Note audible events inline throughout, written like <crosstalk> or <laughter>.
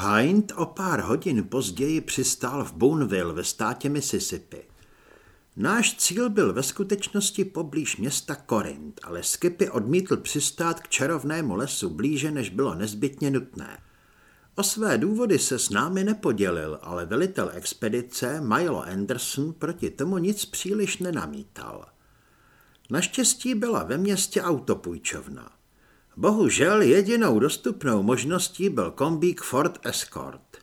Hind o pár hodin později přistál v Boonville ve státě Mississippi. Náš cíl byl ve skutečnosti poblíž města Korint, ale Skipy odmítl přistát k čarovnému lesu blíže, než bylo nezbytně nutné. O své důvody se s námi nepodělil, ale velitel expedice Milo Anderson proti tomu nic příliš nenamítal. Naštěstí byla ve městě autopůjčovna. Bohužel jedinou dostupnou možností byl kombík Ford Escort.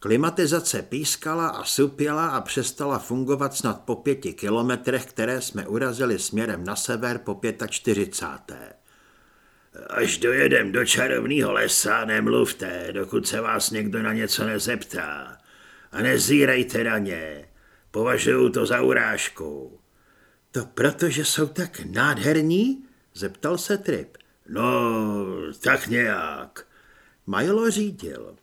Klimatizace pískala a supěla a přestala fungovat snad po pěti kilometrech, které jsme urazili směrem na sever po 45. Až dojedem do čarovného lesa, nemluvte, dokud se vás někdo na něco nezeptá. A nezírejte na ně. Považuju to za urážku. To proto, že jsou tak nádherní? Zeptal se Trip. No, tak nějak. Majlo řídil.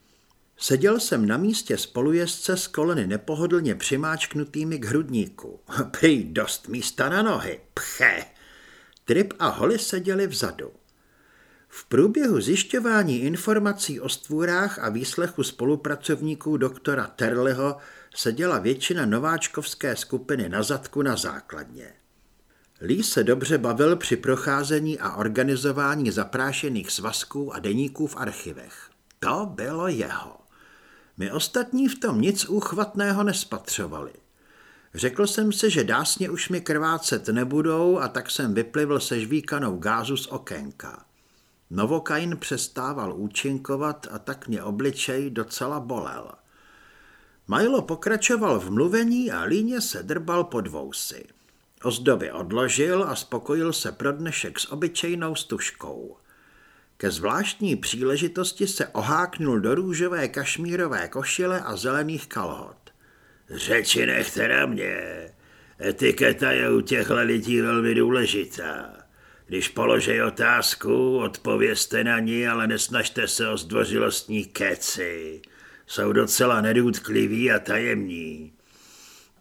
Seděl jsem na místě spolujezdce s koleny nepohodlně přimáčknutými k hrudníku. <laughs> Prý dost místa na nohy. Pche. Trip a Holly seděli vzadu. V průběhu zjišťování informací o stvůrách a výslechu spolupracovníků doktora Terleho seděla většina nováčkovské skupiny na zadku na základně. Lee se dobře bavil při procházení a organizování zaprášených svazků a deníků v archivech. To bylo jeho. My ostatní v tom nic úchvatného nespatřovali. Řekl jsem si, že dásně už mi krvácet nebudou a tak jsem vyplivl se žvíkanou gázu z okénka. Novokain přestával účinkovat a tak mě obličej docela bolel. Milo pokračoval v mluvení a líně se drbal pod vousy. Ozdoby odložil a spokojil se pro dnešek s obyčejnou stužkou. Ke zvláštní příležitosti se oháknul do růžové kašmírové košile a zelených kalhot. Řeči nechte na mě. Etiketa je u těchto lidí velmi důležitá. Když položej otázku, odpovězte na ní, ale nesnažte se o zdvořilostní keci. Jsou docela nedůtkliví a tajemní.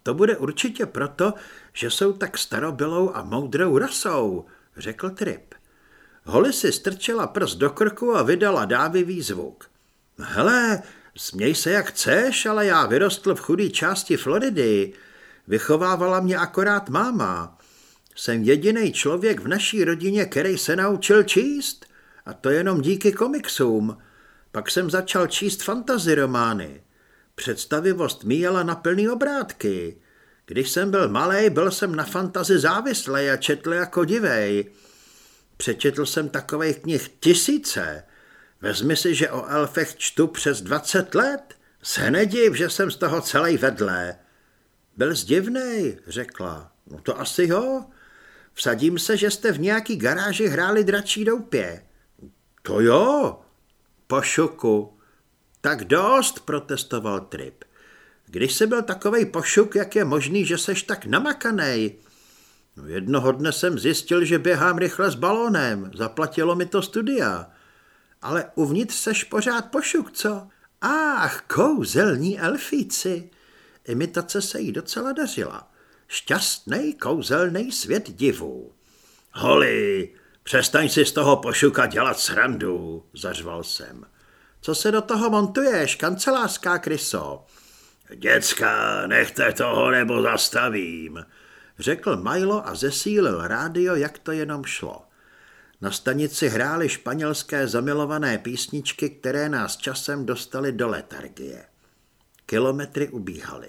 To bude určitě proto, že jsou tak starobylou a moudrou rasou, řekl Trip. Holly si strčila prst do krku a vydala dávivý zvuk. Hele, směj se jak chceš, ale já vyrostl v chudé části Floridy. Vychovávala mě akorát máma. Jsem jediný člověk v naší rodině, který se naučil číst. A to jenom díky komiksům. Pak jsem začal číst fantasy romány. Představivost míjela na plný obrátky. Když jsem byl malý, byl jsem na fantazi závislý a četl jako divej. Přečetl jsem takových knih tisíce. Vezmi si, že o elfech čtu přes 20 let. Se nediv, že jsem z toho celý vedle. Byl zdivnej, řekla. No to asi jo. Vsadím se, že jste v nějaký garáži hráli dračí doupě. To jo. Po šuku. Tak dost, protestoval Trip. Když jsi byl takovej pošuk, jak je možný, že seš tak namakanej? No jednoho dne jsem zjistil, že běhám rychle s balónem. Zaplatilo mi to studia. Ale uvnitř seš pořád pošuk, co? Ach, kouzelní elfíci. Imitace se jí docela dařila. Šťastný kouzelný svět divů. Holly, přestaň si z toho pošuka dělat srandu, zařval jsem. Co se do toho montuješ, kancelářská kryso? Děcka, nechte toho nebo zastavím, řekl Milo a zesílil rádio, jak to jenom šlo. Na stanici hrály španělské zamilované písničky, které nás časem dostaly do letargie. Kilometry ubíhaly.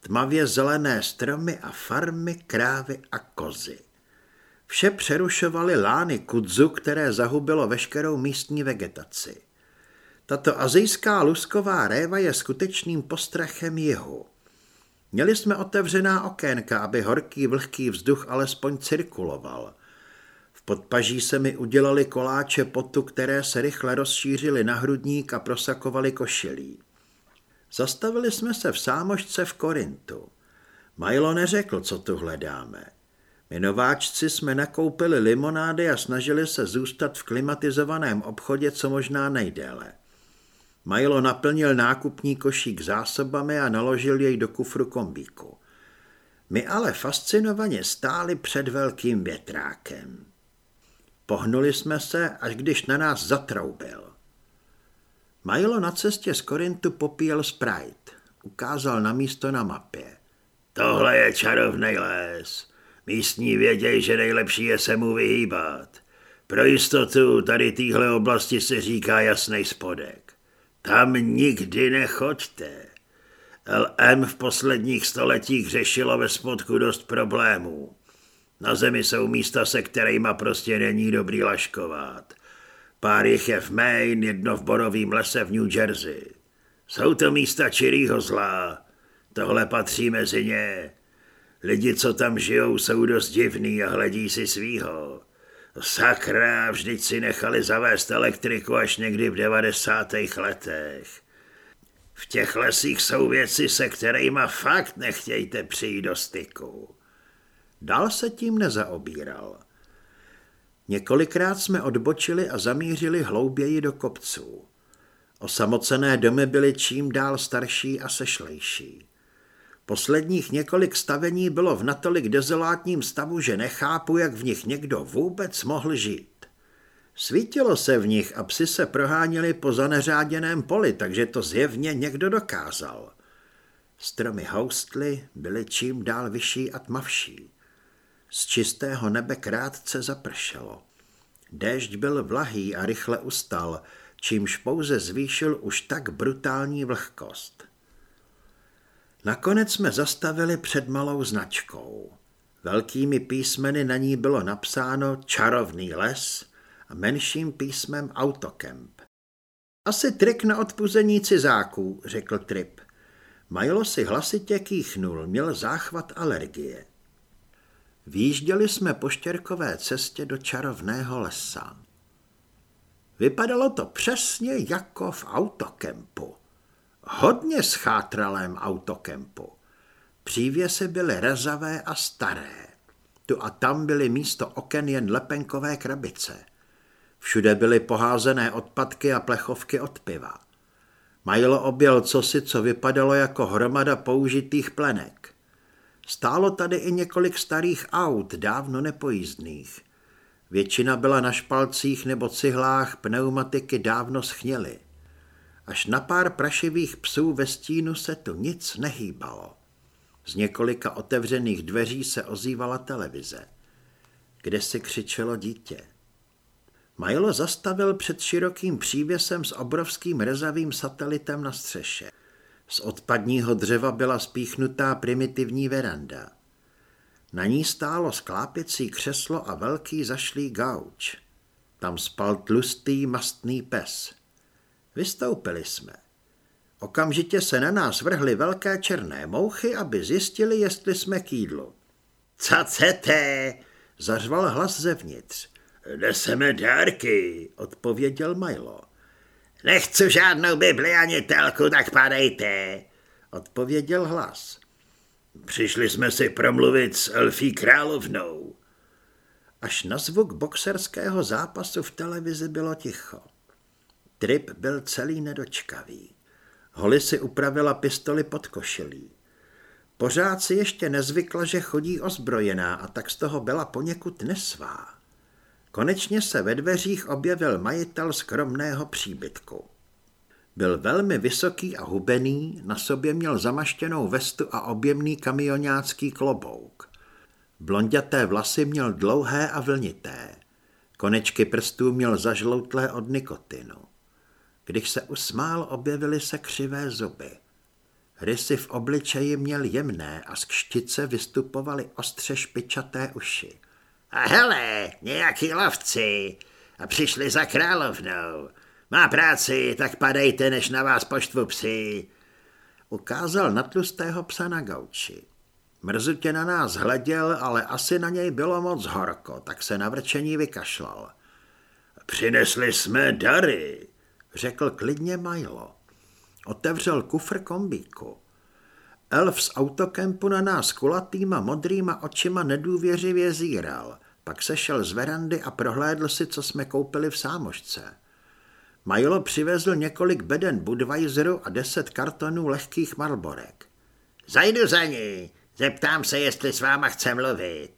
Tmavě zelené stromy a farmy, krávy a kozy. Vše přerušovaly lány kudzu, které zahubilo veškerou místní vegetaci. Tato azijská lusková réva je skutečným postrachem jihu. Měli jsme otevřená okénka, aby horký vlhký vzduch alespoň cirkuloval. V podpaží se mi udělali koláče potu, které se rychle rozšířily na hrudník a prosakovaly košilí. Zastavili jsme se v sámošce v Korintu. Milo neřekl, co tu hledáme. My nováčci jsme nakoupili limonády a snažili se zůstat v klimatizovaném obchodě co možná nejdéle. Milo naplnil nákupní košík zásobami a naložil jej do kufru kombíku. My ale fascinovaně stáli před velkým větrákem. Pohnuli jsme se, až když na nás zatroubil. Milo na cestě z Korintu popíjel Sprite. Ukázal na místo na mapě. Tohle je čarovný les. Místní vědějí, že nejlepší je se mu vyhýbat. Pro jistotu tady téhle oblasti se říká jasný spodek. Tam nikdy nechoďte. LM v posledních stoletích řešilo ve spodku dost problémů. Na zemi jsou místa, se kterými prostě není dobrý laškovat. Pár jich je v Maine, jedno v borovém lese v New Jersey. Jsou to místa čirýho zla. Tohle patří mezi ně. Lidi, co tam žijou, jsou dost divný a hledí si svýho. Sakra, vždyť si nechali zavést elektriku až někdy v 90. letech. V těch lesích jsou věci, se kterými fakt nechtějte přijít do styku. Dál se tím nezaobíral. Několikrát jsme odbočili a zamířili hlouběji do kopců. Osamocené domy byly čím dál starší a sešlejší. Posledních několik stavení bylo v natolik dezolátním stavu, že nechápu, jak v nich někdo vůbec mohl žít. Svítilo se v nich a psi se proháněli po zaneřáděném poli, takže to zjevně někdo dokázal. Stromy houstly byly čím dál vyšší a tmavší. Z čistého nebe krátce zapršelo. Déšť byl vlahý a rychle ustal, čímž pouze zvýšil už tak brutální vlhkost. Nakonec jsme zastavili před malou značkou. Velkými písmeny na ní bylo napsáno Čarovný les a menším písmem Autokemp. Asi trik na odpuzení cizáků, řekl Trip. Majlo si hlasitě kýchnul, měl záchvat alergie. Výjížděli jsme po štěrkové cestě do čarovného lesa. Vypadalo to přesně jako v autokempu. Hodně schátralém autokempu. Přívěsy byly rezavé a staré. Tu a tam byly místo oken jen lepenkové krabice. Všude byly poházené odpadky a plechovky od piva. Majlo objel cosi, co vypadalo jako hromada použitých plenek. Stálo tady i několik starých aut, dávno nepojízdných. Většina byla na špalcích nebo cihlách, pneumatiky dávno schněly. Až na pár prašivých psů ve stínu se tu nic nehýbalo. Z několika otevřených dveří se ozývala televize, kde si křičelo dítě. Majlo zastavil před širokým přívěsem s obrovským rezavým satelitem na střeše. Z odpadního dřeva byla spíchnutá primitivní veranda. Na ní stálo sklápěcí křeslo a velký zašlý gauč. Tam spal tlustý mastný pes. Vystoupili jsme. Okamžitě se na nás vrhly velké černé mouchy, aby zjistili, jestli jsme k jídlu. Co chcete? Zařval hlas zevnitř. Neseme dárky, odpověděl Milo. Nechci žádnou Bibli ani telku, tak padejte, odpověděl hlas. Přišli jsme si promluvit s Elfí královnou. Až na zvuk boxerského zápasu v televizi bylo ticho. Trip byl celý nedočkavý. Holly si upravila pistoli pod košilí. Pořád si ještě nezvykla, že chodí ozbrojená a tak z toho byla poněkud nesvá. Konečně se ve dveřích objevil majitel skromného příbytku. Byl velmi vysoký a hubený, na sobě měl zamaštěnou vestu a objemný kamionácký klobouk. Blonděté vlasy měl dlouhé a vlnité. Konečky prstů měl zažloutlé od nikotinu. Když se usmál, objevily se křivé zuby. Rysy v obličeji měl jemné a z kštice vystupovaly ostře špičaté uši. A hele, nějaký lovci. A přišli za královnou. Má práci, tak padejte, než na vás poštvu psy. Ukázal na tlustého psa na gauči. Mrzutě na nás hleděl, ale asi na něj bylo moc horko, tak se na vrčení vykašlal. Přinesli jsme dary, řekl klidně Milo. Otevřel kufr kombíku. Elf z autokempu na nás kulatýma modrýma očima nedůvěřivě zíral, pak sešel z verandy a prohlédl si, co jsme koupili v sámošce. Majlo přivezl několik beden Budweiseru a deset kartonů lehkých marborek. Zajdu za ní, zeptám se, jestli s váma chce mluvit.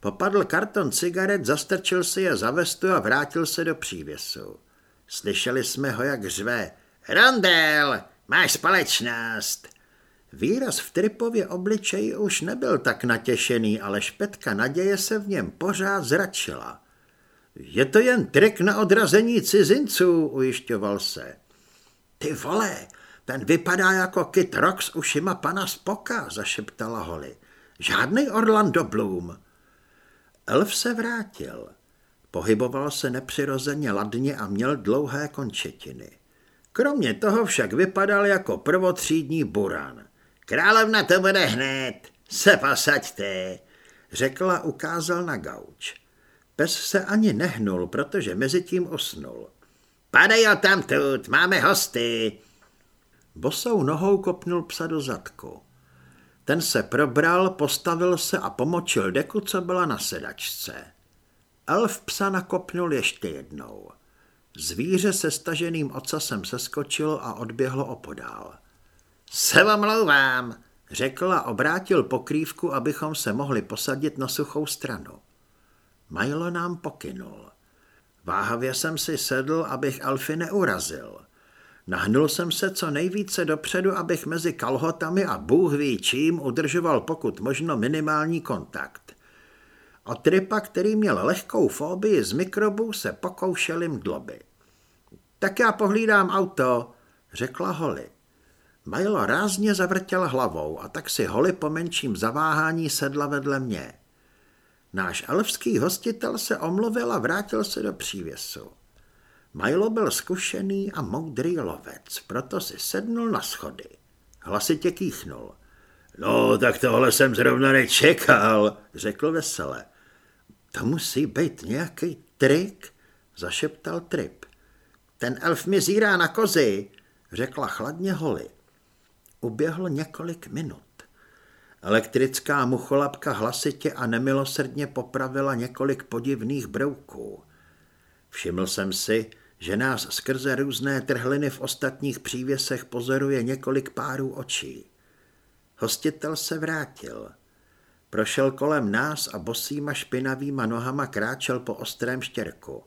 Popadl karton cigaret, zastrčil si je za vestu a vrátil se do přívěsu. Slyšeli jsme ho, jak řve. Rondel, máš společnost. Výraz v Tripově obličeji už nebyl tak natěšený, ale špetka naděje se v něm pořád zračila. Je to jen trik na odrazení cizinců, ujišťoval se. Ty vole, ten vypadá jako Kit Rock s ušima pana Spoka, zašeptala Holly. Žádný Orlando Bloom. Elf se vrátil. Pohyboval se nepřirozeně ladně a měl dlouhé končetiny. Kromě toho však vypadal jako prvotřídní buran. Královna to bude hned, se posaďte, řekla a ukázal na gauč. Pes se ani nehnul, protože mezi tím osnul. Padej o tamtud, máme hosty. Bosou nohou kopnul psa do zadku. Ten se probral, postavil se a pomočil deku, co byla na sedačce. Elf psa nakopnul ještě jednou. Zvíře se staženým ocasem seskočilo a odběhlo opodál. Se vám louvám, řekl a obrátil pokrývku, abychom se mohli posadit na suchou stranu. Milo nám pokynul. Váhavě jsem si sedl, abych Alfy neurazil. Nahnul jsem se co nejvíce dopředu, abych mezi kalhotami a Bůh ví čím udržoval pokud možno minimální kontakt. O tripa, který měl lehkou fóbii z mikrobů, se pokoušeli mdloby. Tak já pohlídám auto, řekla Holly. Milo rázně zavrtěl hlavou a tak si Holly po menším zaváhání sedla vedle mě. Náš elfský hostitel se omluvil a vrátil se do přívěsu. Milo byl zkušený a moudrý lovec, proto si sednul na schody. Hlasitě kýchnul. No, tak tohle jsem zrovna nečekal, řekl vesele. To musí být nějaký trik, zašeptal Trip. Ten elf mi zírá na kozy, řekla chladně Holly. Uběhlo několik minut. Elektrická mucholapka hlasitě a nemilosrdně popravila několik podivných brouků. Všiml jsem si, že nás skrze různé trhliny v ostatních přívěsech pozoruje několik párů očí. Hostitel se vrátil. Prošel kolem nás a bosýma špinavýma nohama kráčel po ostrém štěrku.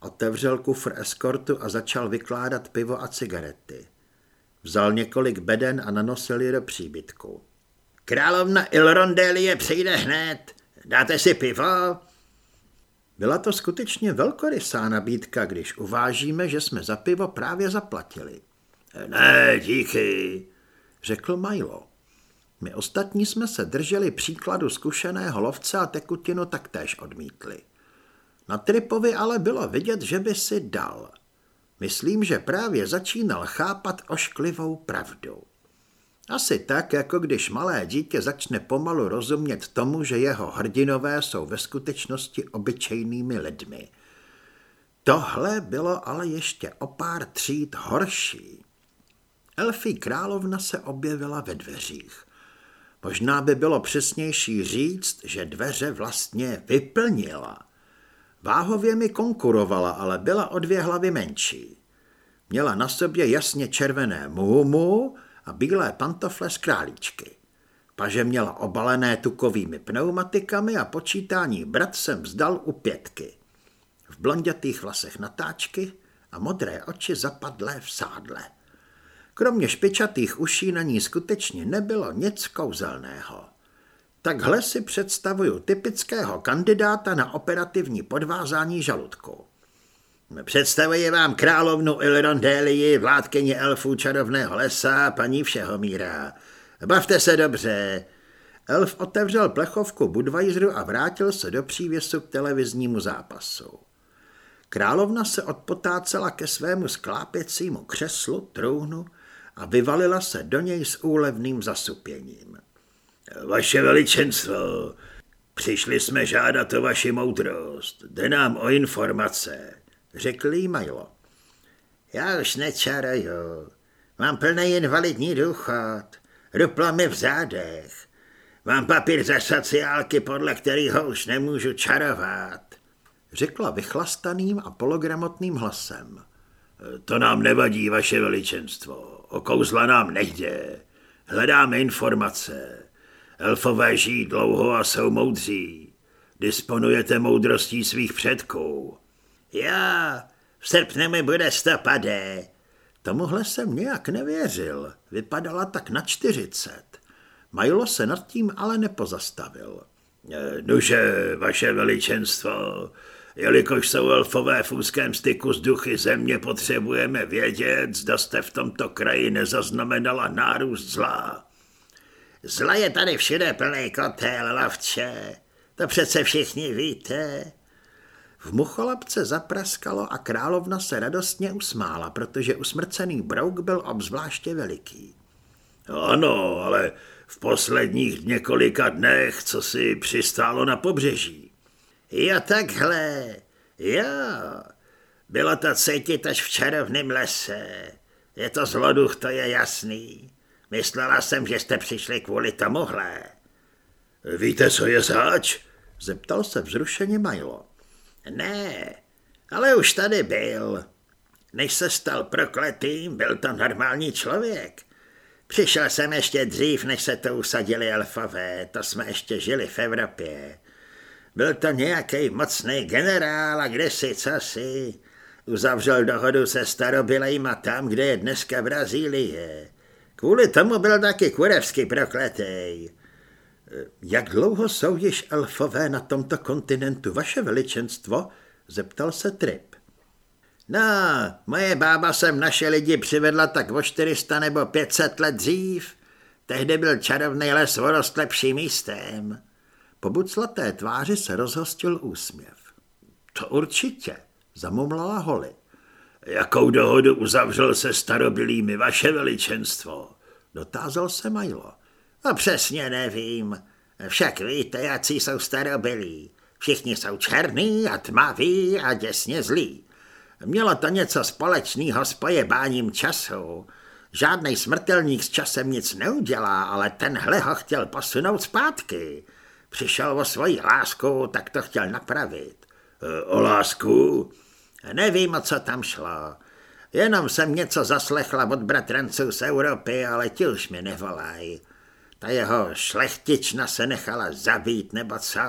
Otevřel kufr eskortu a začal vykládat pivo a cigarety. Vzal několik beden a nanosil je do příbytku. Královna Ilrondelie přijde hned. Dáte si pivo? Byla to skutečně velkorysá nabídka, když uvážíme, že jsme za pivo právě zaplatili. Ne, díky, řekl Milo. My ostatní jsme se drželi příkladu zkušeného lovce a tekutinu taktéž odmítli. Na Tripovi ale bylo vidět, že by si dal. Myslím, že právě začínal chápat ošklivou pravdu. Asi tak, jako když malé dítě začne pomalu rozumět tomu, že jeho hrdinové jsou ve skutečnosti obyčejnými lidmi. Tohle bylo ale ještě o pár tříd horší. Elfí královna se objevila ve dveřích. Možná by bylo přesnější říct, že dveře vlastně vyplnila. Váhově mi konkurovala, ale byla o dvě hlavy menší. Měla na sobě jasně červené mumu a bílé pantofle z králíčky. Paže měla obalené tukovými pneumatikami a počítání brat jsem vzdal u pětky. V blondětých vlasech natáčky a modré oči zapadlé v sádle. Kromě špičatých uší na ní skutečně nebylo nic kouzelného. Takhle si představuju typického kandidáta na operativní podvázání žaludku. Představuji vám královnu Ilrondelii, vládkyně elfů čarovného lesa, paní Všehomíra. Bavte se dobře. Elf otevřel plechovku Budweiseru a vrátil se do přívěsu k televiznímu zápasu. Královna se odpotácela ke svému sklápěcímu křeslu, trůnu a vyvalila se do něj s úlevným zasupěním. Vaše veličenstvo, přišli jsme žádat o vaši moudrost. Jde nám o informace řekl jí Milo. Já už nečaraju, mám plný invalidní důchod, ruplo mi v zádech, mám papír ze sociálky, podle kterého už nemůžu čarovat, řekla vychlastaným a pologramotným hlasem. To nám nevadí, vaše veličenstvo, o kouzla nám nejde, hledáme informace. Elfové žijí dlouho a jsou moudří. Disponujete moudrostí svých předků. Já, V srpnu mi bude stopadé. Tomuhle jsem nějak nevěřil. Vypadala tak na čtyřicet. Majlo se nad tím ale nepozastavil. E, Nuže, vaše veličenstvo, jelikož jsou elfové v úzkém styku s duchy země, potřebujeme vědět, zda jste v tomto kraji nezaznamenala nárůst zla. Zla je tady všude plný kotel, lavče. To přece všichni víte. V mucholapce zapraskalo a královna se radostně usmála, protože usmrcený brouk byl obzvláště veliký. Ano, ale v posledních několika dnech, co si přistálo na pobřeží. Jo takhle, jo. Bylo to cítit až v čarovném lese. Je to zloduch, to je jasný. Myslela jsem, že jste přišli kvůli tomuhle. Víte, co je zač? Zeptal se vzrušeně Milo. Ne, ale už tady byl. Než se stal prokletým, byl to normální člověk. Přišel jsem ještě dřív, než se to usadili elfové, to jsme ještě žili v Evropě. Byl to nějaký mocný generál a co si. Uzavřel dohodu se starobylejma tam, kde je dneska Brazílie. Kvůli tomu byl taky kurevsky prokletý. Jak dlouho jsou již elfové na tomto kontinentu, vaše veličenstvo? Zeptal se Trip. No, moje bába sem naše lidi přivedla tak o 400 nebo 500 let dřív. Tehdy byl čarovný les vorost lepším místem. Po buclaté tváři se rozhostil úsměv. To určitě, zamumlala Holly. Jakou dohodu uzavřel se starobylými vaše veličenstvo? Dotázal se Milo. No přesně nevím. Však víte, jaký jsou starobylí. Všichni jsou černý a tmaví a děsně zlí. Mělo to něco společného s pojebáním času. Žádný smrtelník s časem nic neudělá, ale tenhle ho chtěl posunout zpátky. Přišel o svoji lásku, tak to chtěl napravit. E, o lásku? Nevím, o co tam šlo. Jenom jsem něco zaslechla od bratranců z Evropy, ale ti už mi nevolají. Ta jeho šlechtična se nechala zabít, nebo co?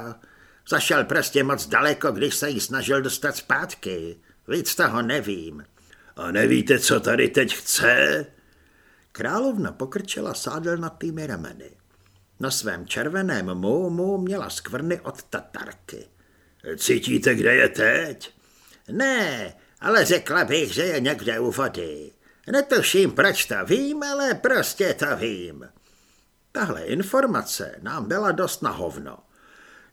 Zašel prostě moc daleko, když se jí snažil dostat zpátky. Víc toho nevím. A nevíte, co tady teď chce? Královna pokrčila sádel nad tými rameny. Na svém červeném moumu měla skvrny od tatarky. Cítíte, kde je teď? Ne, ale řekla bych, že je někde u vody. Netuším, proč to vím, ale prostě to vím. Tahle informace nám byla dost na hovno.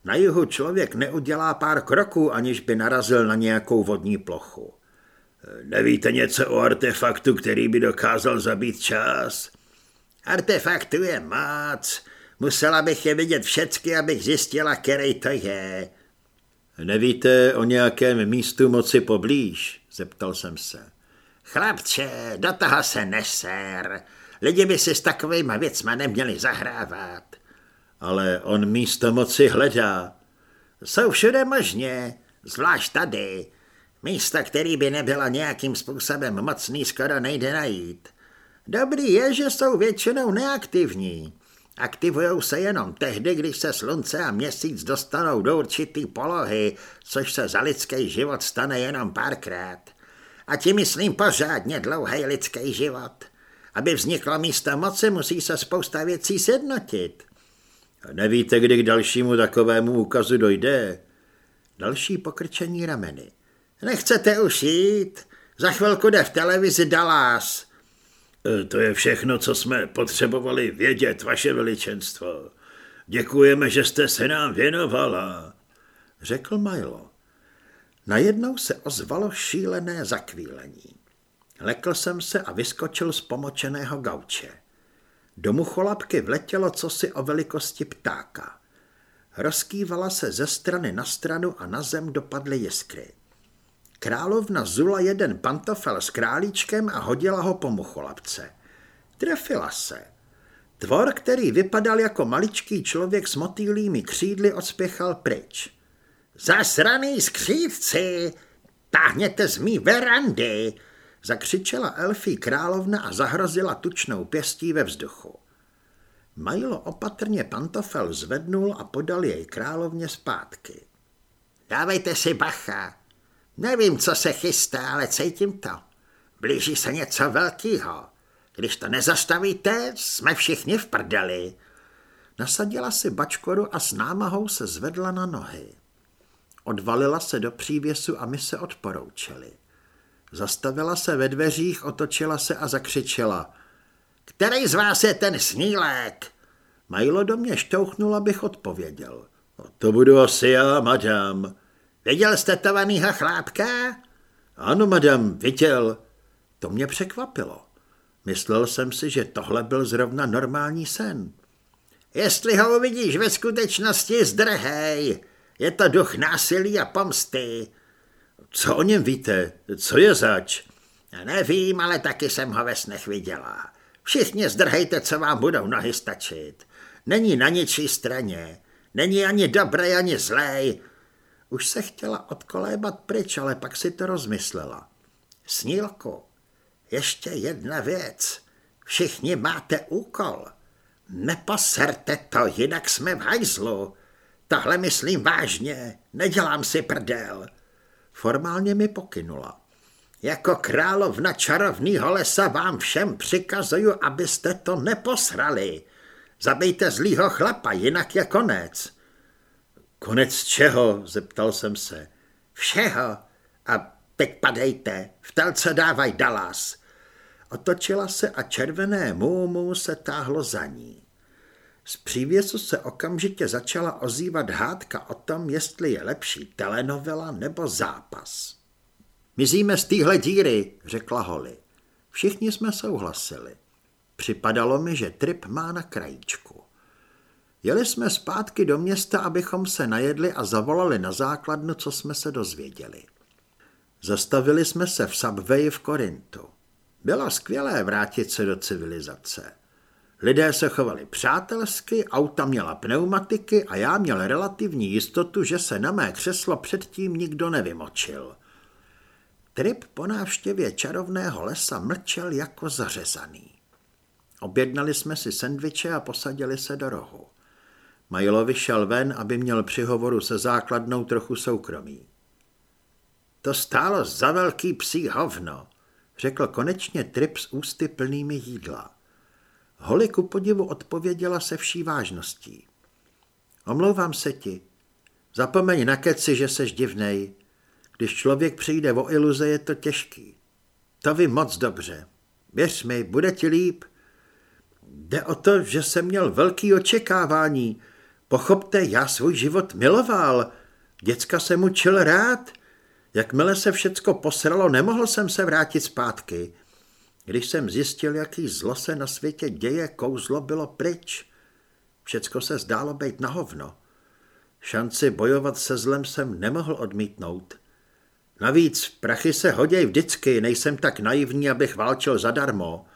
Na jihu člověk neudělá pár kroků, aniž by narazil na nějakou vodní plochu. Nevíte něco o artefaktu, který by dokázal zabít čas? Artefaktu je moc. Musela bych je vidět všecky, abych zjistila, který to je. Nevíte o nějakém místu moci poblíž? Zeptal jsem se. Chlapče, do toho se neser. Lidi by si s takovýma věcma neměli zahrávat. Ale on místo moci hledá. Jsou všude možně, zvlášť tady. Místa, který by nebyla nějakým způsobem mocný, skoro nejde najít. Dobrý je, že jsou většinou neaktivní. Aktivují se jenom tehdy, když se slunce a měsíc dostanou do určitý polohy, což se za lidský život stane jenom párkrát. A tím myslím pořádně dlouhý lidský život. Aby vzniklo místo moci, musí se spousta věcí sjednotit. Nevíte, kdy k dalšímu takovému úkazu dojde? Další pokrčení rameny. Nechcete už jít? Za chvilku jde v televizi Dallas. E, to je všechno, co jsme potřebovali vědět, vaše veličenstvo. Děkujeme, že jste se nám věnovala, řekl Milo. Najednou se ozvalo šílené zakvílení. Lekl jsem se a vyskočil z pomočeného gauče. Do mucholapky vletělo cosi o velikosti ptáka. Rozkývala se ze strany na stranu a na zem dopadly jiskry. Královna zula jeden pantofel s králíčkem a hodila ho po mucholapce. Trefila se. Tvor, který vypadal jako maličký člověk s motýlými křídly, odspěchal pryč. Zasraný skřídci! Táhněte z mý verandy! Zakřičela elfí královna a zahrozila tučnou pěstí ve vzduchu. Majlo opatrně pantofel zvednul a podal jej královně zpátky. Dávejte si bacha, Nevím, co se chystá, ale cítím to. Blíží se něco velkého. Když to nezastavíte, jsme všichni v prdeli. Nasadila si bačkoru a s námahou se zvedla na nohy. Odvalila se do přívěsu a my se odporoučili. Zastavila se ve dveřích, otočila se a zakřičela. Který z vás je ten snílek? Majlo do mě štouchnul, abych odpověděl. No, to budu asi já, madam. Viděl jste tovanýho chlápka? Ano, madam, viděl. To mě překvapilo. Myslel jsem si, že tohle byl zrovna normální sen. Jestli ho uvidíš ve skutečnosti, zdrhej. Je to duch násilí a pomsty. Co o něm víte? Co je zač? Nevím, ale taky jsem ho ve snech viděla. Všichni zdrhejte, co vám budou nohy stačit. Není na ničí straně. Není ani dobrý, ani zlej. Už se chtěla odkolébat pryč, ale pak si to rozmyslela. Snílku, ještě jedna věc. Všichni máte úkol. Neposerte to, jinak jsme v hajzlu. Tohle myslím vážně, nedělám si prdel. Formálně mi pokynula. Jako královna čarovnýho lesa vám všem přikazuju, abyste to neposrali. Zabejte zlýho chlapa, jinak je konec. Konec čeho? zeptal jsem se. Všeho. A teď padejte, v telce dávaj Dallas. Otočila se a červené můmu se táhlo za ní. Z přívěsu se okamžitě začala ozývat hádka o tom, jestli je lepší telenovela nebo zápas. Mizíme z téhle díry, řekla Holly. Všichni jsme souhlasili. Připadalo mi, že trip má na krajíčku. Jeli jsme zpátky do města, abychom se najedli a zavolali na základnu, co jsme se dozvěděli. Zastavili jsme se v Subway v Korintu. Bylo skvělé vrátit se do civilizace. Lidé se chovali přátelsky, auta měla pneumatiky a já měl relativní jistotu, že se na mé křeslo předtím nikdo nevymočil. Trip po návštěvě čarovného lesa mlčel jako zařezaný. Objednali jsme si sendviče a posadili se do rohu. Majlo vyšel ven, aby měl při hovoru se základnou trochu soukromí. To stálo za velký psí hovno, řekl konečně Trip s ústy plnými jídla. Holly ku podivu odpověděla se vší vážností. Omlouvám se ti. Zapomeň na keci, že seš divnej. Když člověk přijde o iluze, je to těžký. To ví moc dobře. Věř mi, bude ti líp. Jde o to, že jsem měl velký očekávání. Pochopte, já svůj život miloval. Děcka jsem učil rád. Jakmile se všecko posralo, nemohl jsem se vrátit zpátky. Když jsem zjistil, jaký zlo se na světě děje, kouzlo bylo pryč. Všecko se zdálo být na hovno. Šanci bojovat se zlem jsem nemohl odmítnout. Navíc prachy se hoděj vždycky, nejsem tak naivní, abych válčil zadarmo.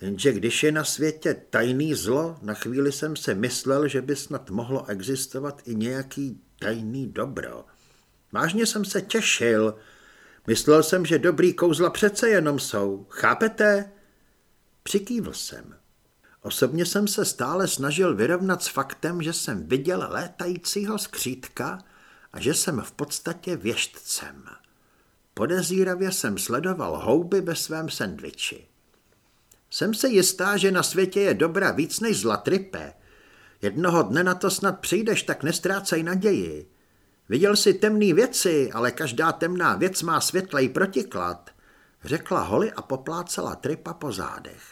Jenže když je na světě tajný zlo, na chvíli jsem se myslel, že by snad mohlo existovat i nějaký tajný dobro. Vážně jsem se těšil, Myslel jsem, že dobrý kouzla přece jenom jsou. Chápete? Přikývl jsem. Osobně jsem se stále snažil vyrovnat s faktem, že jsem viděl létajícího skřítka a že jsem v podstatě věštcem. Podezíravě jsem sledoval houby ve svém sendviči. Jsem se jistá, že na světě je dobra víc než zla tripe. Jednoho dne na to snad přijdeš, tak nestrácej naději. Viděl si temný věci, ale každá temná věc má světlej protiklad, řekla Holly a poplácala Tripa po zádech.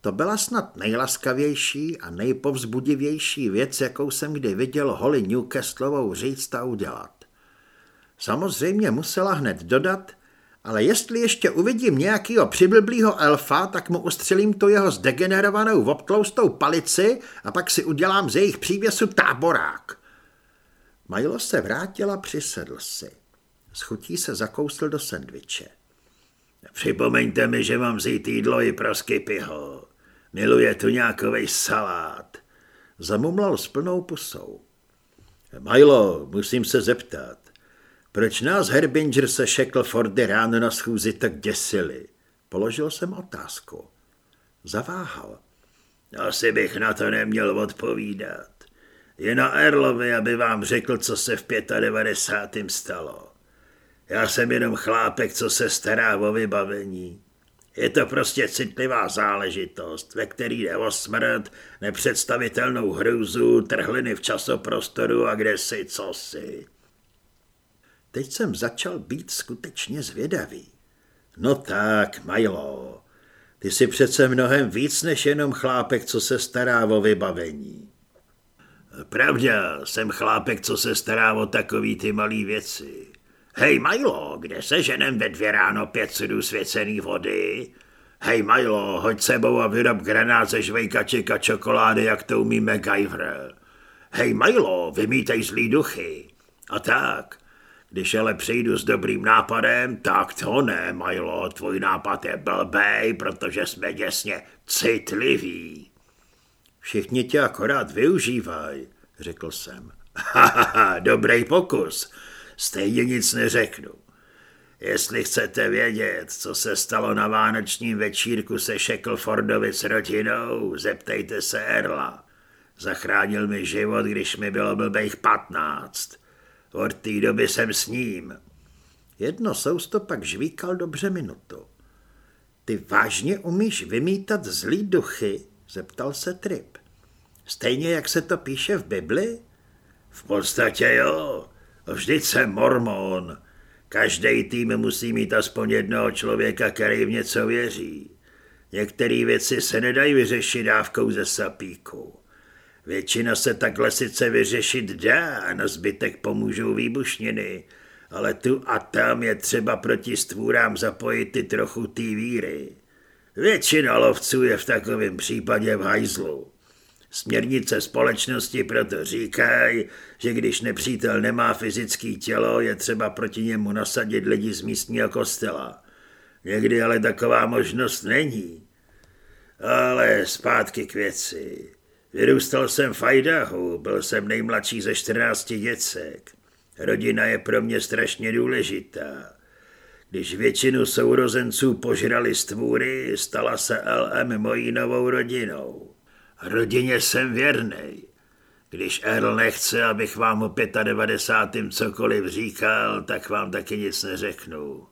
To byla snad nejlaskavější a nejpovzbudivější věc, jakou jsem kdy viděl Holly Newcastlovou říct a udělat. Samozřejmě musela hned dodat, ale jestli ještě uvidím nějakýho přiblblýho elfa, tak mu ustřelím tu jeho zdegenerovanou obtloustou palici a pak si udělám z jejich přívěsu táborák. Majlo se vrátila, přisedl si. S chutí se zakousl do sendviče. Připomeňte mi, že mám vzít jídlo i pro Skipyho. Miluje tu nějakovej salát. Zamumlal s plnou pusou. Majlo, musím se zeptat. Proč nás Herbinger se šekl Fordy ráno na schůzi tak děsili? Položil jsem otázku. Zaváhal. Asi bych na to neměl odpovídat. Je na Erlovi, aby vám řekl, co se v 95. stalo. Já jsem jenom chlápek, co se stará o vybavení. Je to prostě citlivá záležitost, ve který jde o smrt, nepředstavitelnou hrůzu, trhliny v časoprostoru a kde si, co si. Teď jsem začal být skutečně zvědavý. No tak, Majlo, ty jsi přece mnohem víc než jenom chlápek, co se stará o vybavení. Pravda, jsem chlápek, co se stará o takový ty malý věci. Hej, Majlo, kde se ženem ve dvě ráno pět sudů svěcený vody? Hej, Majlo, hoď sebou a vyrob granát ze žvejkaček čokolády, jak to umí MacGyver. Hej, Majlo, vymítej zlý duchy. A tak, když ale přijdu s dobrým nápadem, tak to ne, Majlo, tvůj nápad je blbej, protože jsme děsně citliví. Všichni tě akorát využívají, řekl jsem. Ha, ha, ha, dobrý pokus. Stejně nic neřeknu. Jestli chcete vědět, co se stalo na vánočním večírku se Shacklefordovi s rodinou, zeptejte se Erla. Zachránil mi život, když mi bylo blbejch patnáct. Od té doby jsem s ním. Jedno sousto pak žvíkal dobře minutu. Ty vážně umíš vymítat zlý duchy? Zeptal se Trip. Stejně, jak se to píše v Bibli? V podstatě jo. Vždyť jsem mormon. Každý tým musí mít aspoň jednoho člověka, který v něco věří. Některé věci se nedají vyřešit dávkou ze sapíku. Většina se takhle sice vyřešit dá a na zbytek pomůžou výbušniny, ale tu a tam je třeba proti stvůrám zapojit ty trochu té víry. Většina lovců je v takovém případě v hajzlu. Směrnice společnosti proto říkají, že když nepřítel nemá fyzický tělo, je třeba proti němu nasadit lidi z místního kostela. Někdy ale taková možnost není. Ale zpátky k věci. Vyrůstal jsem v Idahu, byl jsem nejmladší ze 14 děcek. Rodina je pro mě strašně důležitá. Když většinu sourozenců požrali stvůry, stala se LM mojí novou rodinou. Rodině jsem věrný. Když Earl nechce, abych vám o 95. cokoliv říkal, tak vám taky nic neřeknu.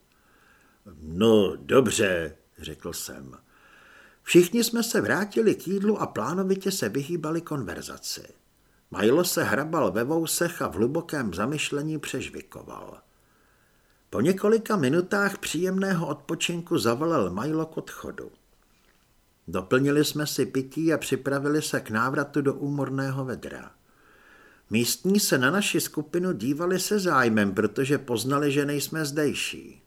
No, dobře, řekl jsem. Všichni jsme se vrátili k jídlu a plánovitě se vyhýbali konverzaci. Milo se hrabal ve vousech a v hlubokém zamyšlení přežvikoval. Po několika minutách příjemného odpočinku zavolal Milo k odchodu. Doplnili jsme si pití a připravili se k návratu do úmorného vedra. Místní se na naši skupinu dívali se zájmem, protože poznali, že nejsme zdejší.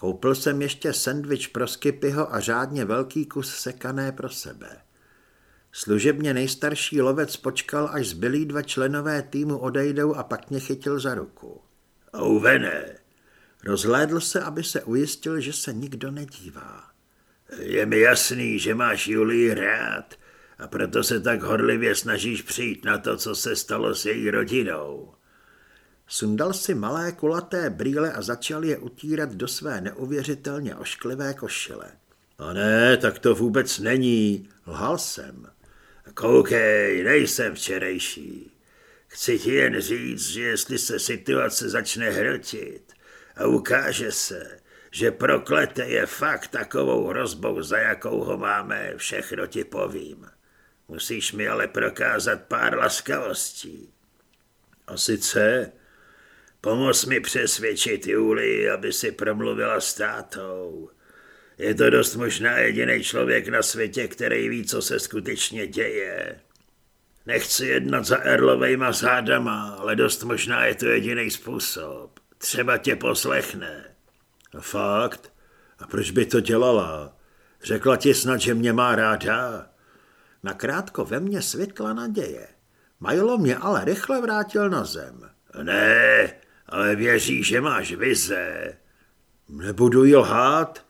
Koupil jsem ještě sendvič pro Skipyho a řádně velký kus sekané pro sebe. Služebně nejstarší lovec počkal, až zbylí dva členové týmu odejdou a pak mě chytil za ruku. Ouvené! Rozhlédl se, aby se ujistil, že se nikdo nedívá. Je mi jasný, že máš Julii rád a proto se tak horlivě snažíš přijít na to, co se stalo s její rodinou. Sundal si malé kulaté brýle a začal je utírat do své neuvěřitelně ošklivé košile. A ne, tak to vůbec není, lhal jsem. Koukej, nejsem včerejší. Chci ti jen říct, že jestli se situace začne hrotit a ukáže se, že proklete je fakt takovou hrozbou, za jakou ho máme, všechno ti povím. Musíš mi ale prokázat pár laskavostí. A sice pomoz mi přesvědčit Julii, aby si promluvila s tátou. Je to dost možná jediný člověk na světě, který ví, co se skutečně děje. Nechci jednat za Erlovejma zádama, ale dost možná je to jediný způsob. Třeba tě poslechne. A fakt? A proč by to dělala? Řekla ti snad, že mě má ráda? Nakrátko ve mně světla naděje. Majlo mě ale rychle vrátil na zem. Ne, ale věří, že máš vize. Nebudu ji lhát?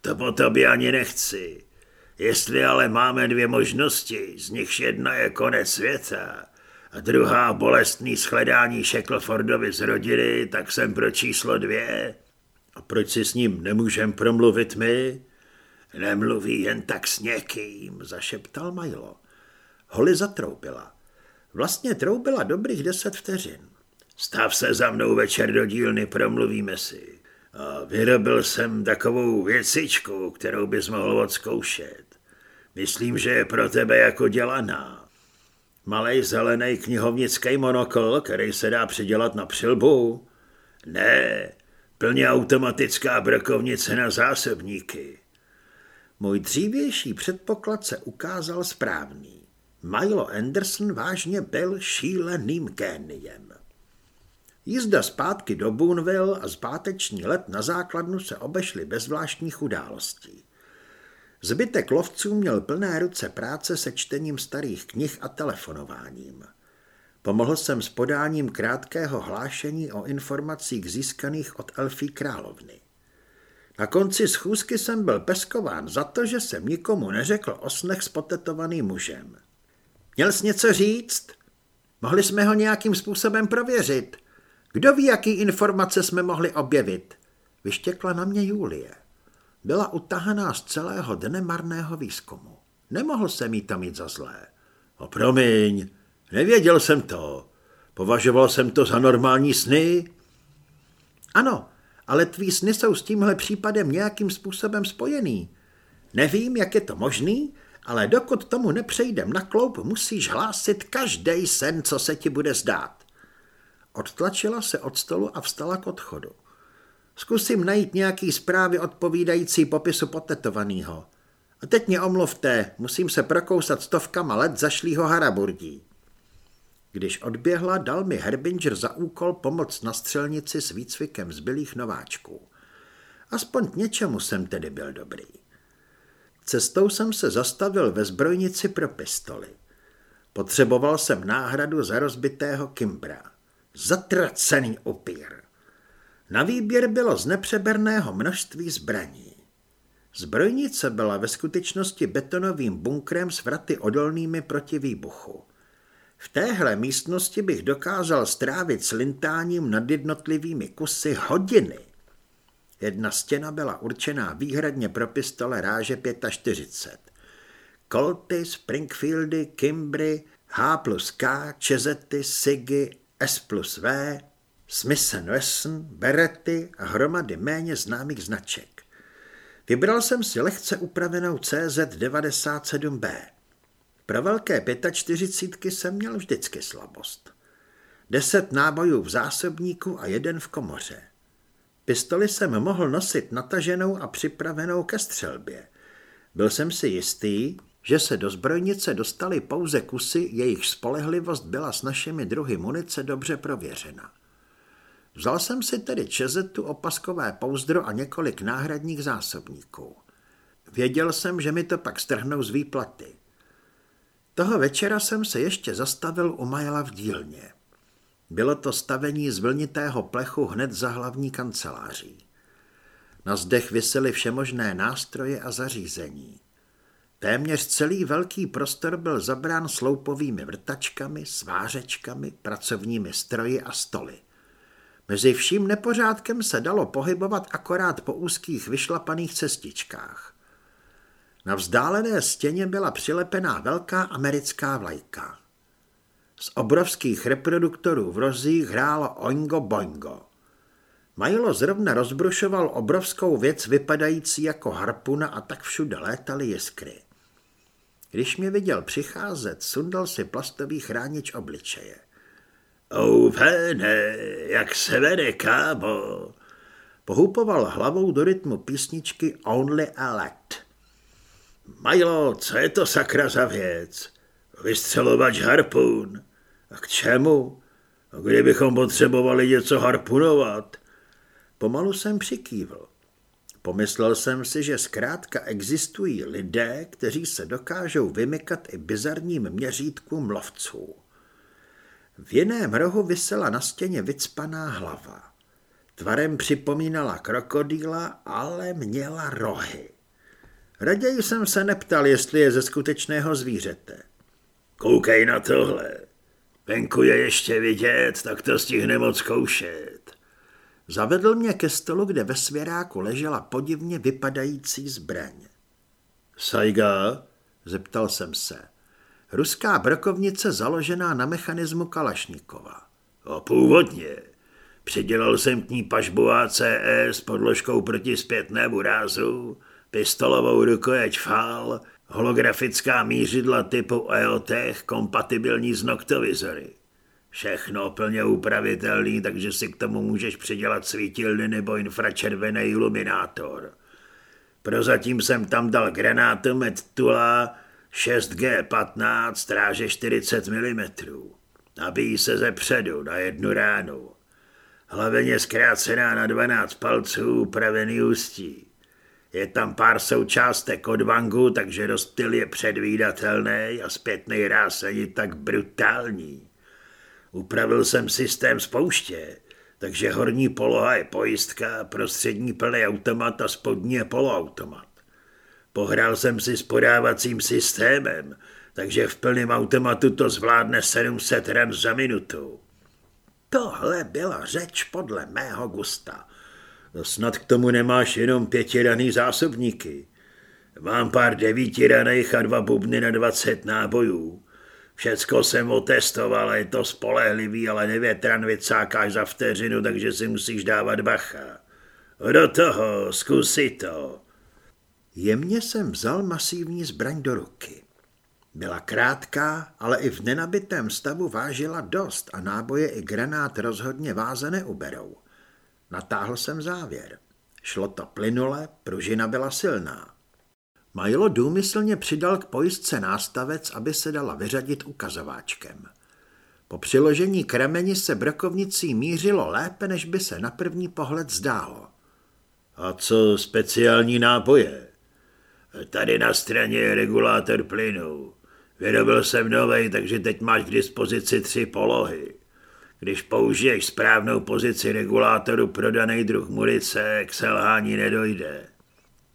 To po tobě ani nechci. Jestli ale máme dvě možnosti, z nichž jedna je konec světa a druhá bolestný shledání Shacklefordovi z rodiny, tak jsem pro číslo dvě. A proč si s ním nemůžem promluvit my? Nemluví jen tak s někým, zašeptal Majlo. Holly zatroubila. Vlastně troubila dobrých deset vteřin. Stav se za mnou večer do dílny, promluvíme si. A vyrobil jsem takovou věcičku, kterou bys mohl odzkoušet. Myslím, že je pro tebe jako dělaná. Malej zelený knihovnický monokl, který se dá přidělat na přilbu. Ne, plně automatická brokovnice na zásobníky. Můj dřívější předpoklad se ukázal správný. Milo Anderson vážně byl šíleným géniem. Jízda zpátky do Boonville a zpáteční let na základnu se obešly bez zvláštních událostí. Zbytek lovců měl plné ruce práce se čtením starých knih a telefonováním. Pomohl jsem s podáním krátkého hlášení o informacích získaných od Elfí královny. Na konci schůzky jsem byl peskován za to, že jsem nikomu neřekl o snech s potetovaným mužem. Měl jsi něco říct? Mohli jsme ho nějakým způsobem prověřit. Kdo ví, jaký informace jsme mohli objevit? Vyštěkla na mě Julie. Byla utahaná z celého dne marného výzkumu. Nemohl jsem jí to mít za zlé. O promiň, nevěděl jsem to. Považoval jsem to za normální sny. Ano, ale tvý sny jsou s tímhle případem nějakým způsobem spojený. Nevím, jak je to možný, ale dokud tomu nepřejdem na kloup, musíš hlásit každý sen, co se ti bude zdát. Odtlačila se od stolu a vstala k odchodu. Zkusím najít nějaký zprávy odpovídající popisu potetovaného. A teď mě omluvte, musím se prokousat stovkama let zašlýho haraburdí. Když odběhla, dal mi Herbinger za úkol pomoct na střelnici s výcvikem zbylých nováčků. Aspoň k něčemu jsem tedy byl dobrý. Cestou jsem se zastavil ve zbrojnici pro pistoli. Potřeboval jsem náhradu za rozbitého Kimbra. Zatracený upír. Na výběr bylo z nepřeberného množství zbraní. Zbrojnice byla ve skutečnosti betonovým bunkrem s vraty odolnými proti výbuchu. V téhle místnosti bych dokázal strávit slintáním nad jednotlivými kusy hodiny. Jedna stěna byla určená výhradně pro pistole ráže 45. Colty, Springfieldy, Kimbry, H plus K, Čezety, Sigy, S plus V, Smith Wesson, Berety a hromady méně známých značek. Vybral jsem si lehce upravenou CZ97B. Pro velké 45 jsem měl vždycky slabost. Deset nábojů v zásobníku a jeden v komoře. Pistoli jsem mohl nosit nataženou a připravenou ke střelbě. Byl jsem si jistý, že se do zbrojnice dostali pouze kusy, jejich spolehlivost byla s našimi druhy munice dobře prověřena. Vzal jsem si tedy čezetu, opaskové pouzdro a několik náhradních zásobníků. Věděl jsem, že mi to pak strhnou z výplaty. Toho večera jsem se ještě zastavil u Majela v dílně. Bylo to stavení z vlnitého plechu hned za hlavní kanceláří. Na zdech visely všemožné nástroje a zařízení. Téměř celý velký prostor byl zabrán sloupovými vrtačkami, svářečkami, pracovními stroji a stoly. Mezi vším nepořádkem se dalo pohybovat akorát po úzkých vyšlapaných cestičkách. Na vzdálené stěně byla přilepená velká americká vlajka. Z obrovských reproduktorů v rozích hrálo Oingo Boingo. Majlo zrovna rozbrušoval obrovskou věc vypadající jako harpuna a tak všude létaly jiskry. Když mě viděl přicházet, sundal si plastový chránič obličeje. Ouvene, jak se vede, kámo. Pohupoval hlavou do rytmu písničky Only a Let. Majlo, co je to sakra za věc? Vystřelovač harpun. A k čemu? A kdybychom potřebovali něco harpunovat? Pomalu jsem přikývl. Pomyslel jsem si, že zkrátka existují lidé, kteří se dokážou vymykat i bizarním měřítkům lovců. V jiném rohu visela na stěně vycpaná hlava. Tvarem připomínala krokodýla, ale měla rohy. Raději jsem se neptal, jestli je ze skutečného zvířete. Koukej na tohle. Venku je ještě vidět, tak to stihne moc zkoušet. Zavedl mě ke stolu, kde ve svěráku ležela podivně vypadající zbraň. Saiga? Zeptal jsem se. Ruská brokovnice založená na mechanismu Kalašnikova. O původně. Přidělal jsem k ní pažbu ACE s podložkou proti zpětnému rázu, pistolovou rukojeť FAL, holografická mířidla typu EOTech kompatibilní s noktovizory. Všechno plně upravitelný, takže si k tomu můžeš přidělat svítilny nebo infračervený iluminátor. Prozatím jsem tam dal granátomet Tula 6G15, stráže 40 mm. Nabíjí se ze předu na jednu ránu. Hlaveně zkrácená na 12 palců, upravený ústí. Je tam pár součástek od vangu, takže rozptyl je předvídatelný a zpětný ráz není tak brutální. Upravil jsem systém spouště, takže horní poloha je pojistka, prostřední plný automat a spodní je poloautomat. Pohrál jsem si s podávacím systémem, takže v plném automatu to zvládne 700 ran za minutu. Tohle byla řeč podle mého gusta. Snad k tomu nemáš jenom pětiraný zásobníky. Mám pár devítiraných a dva bubny na 20 nábojů. Všecko jsem otestoval, je to spolehlivý, ale nevětran vycákáš za vteřinu, takže si musíš dávat bacha. Do toho, zkusí to. Jemně jsem vzal masivní zbraň do ruky. Byla krátká, ale i v nenabitém stavu vážila dost a náboje i granát rozhodně váze neuberou. Natáhl jsem závěr. Šlo to plynule, pružina byla silná. Majlo důmyslně přidal k pojistce nástavec, aby se dala vyřadit ukazováčkem. Po přiložení k se brokovnicí mířilo lépe, než by se na první pohled zdálo. A co speciální náboje? Tady na straně je regulátor plynu. Vyrobil jsem novej, takže teď máš k dispozici tři polohy. Když použiješ správnou pozici regulátoru pro daný druh munice, k selhání nedojde.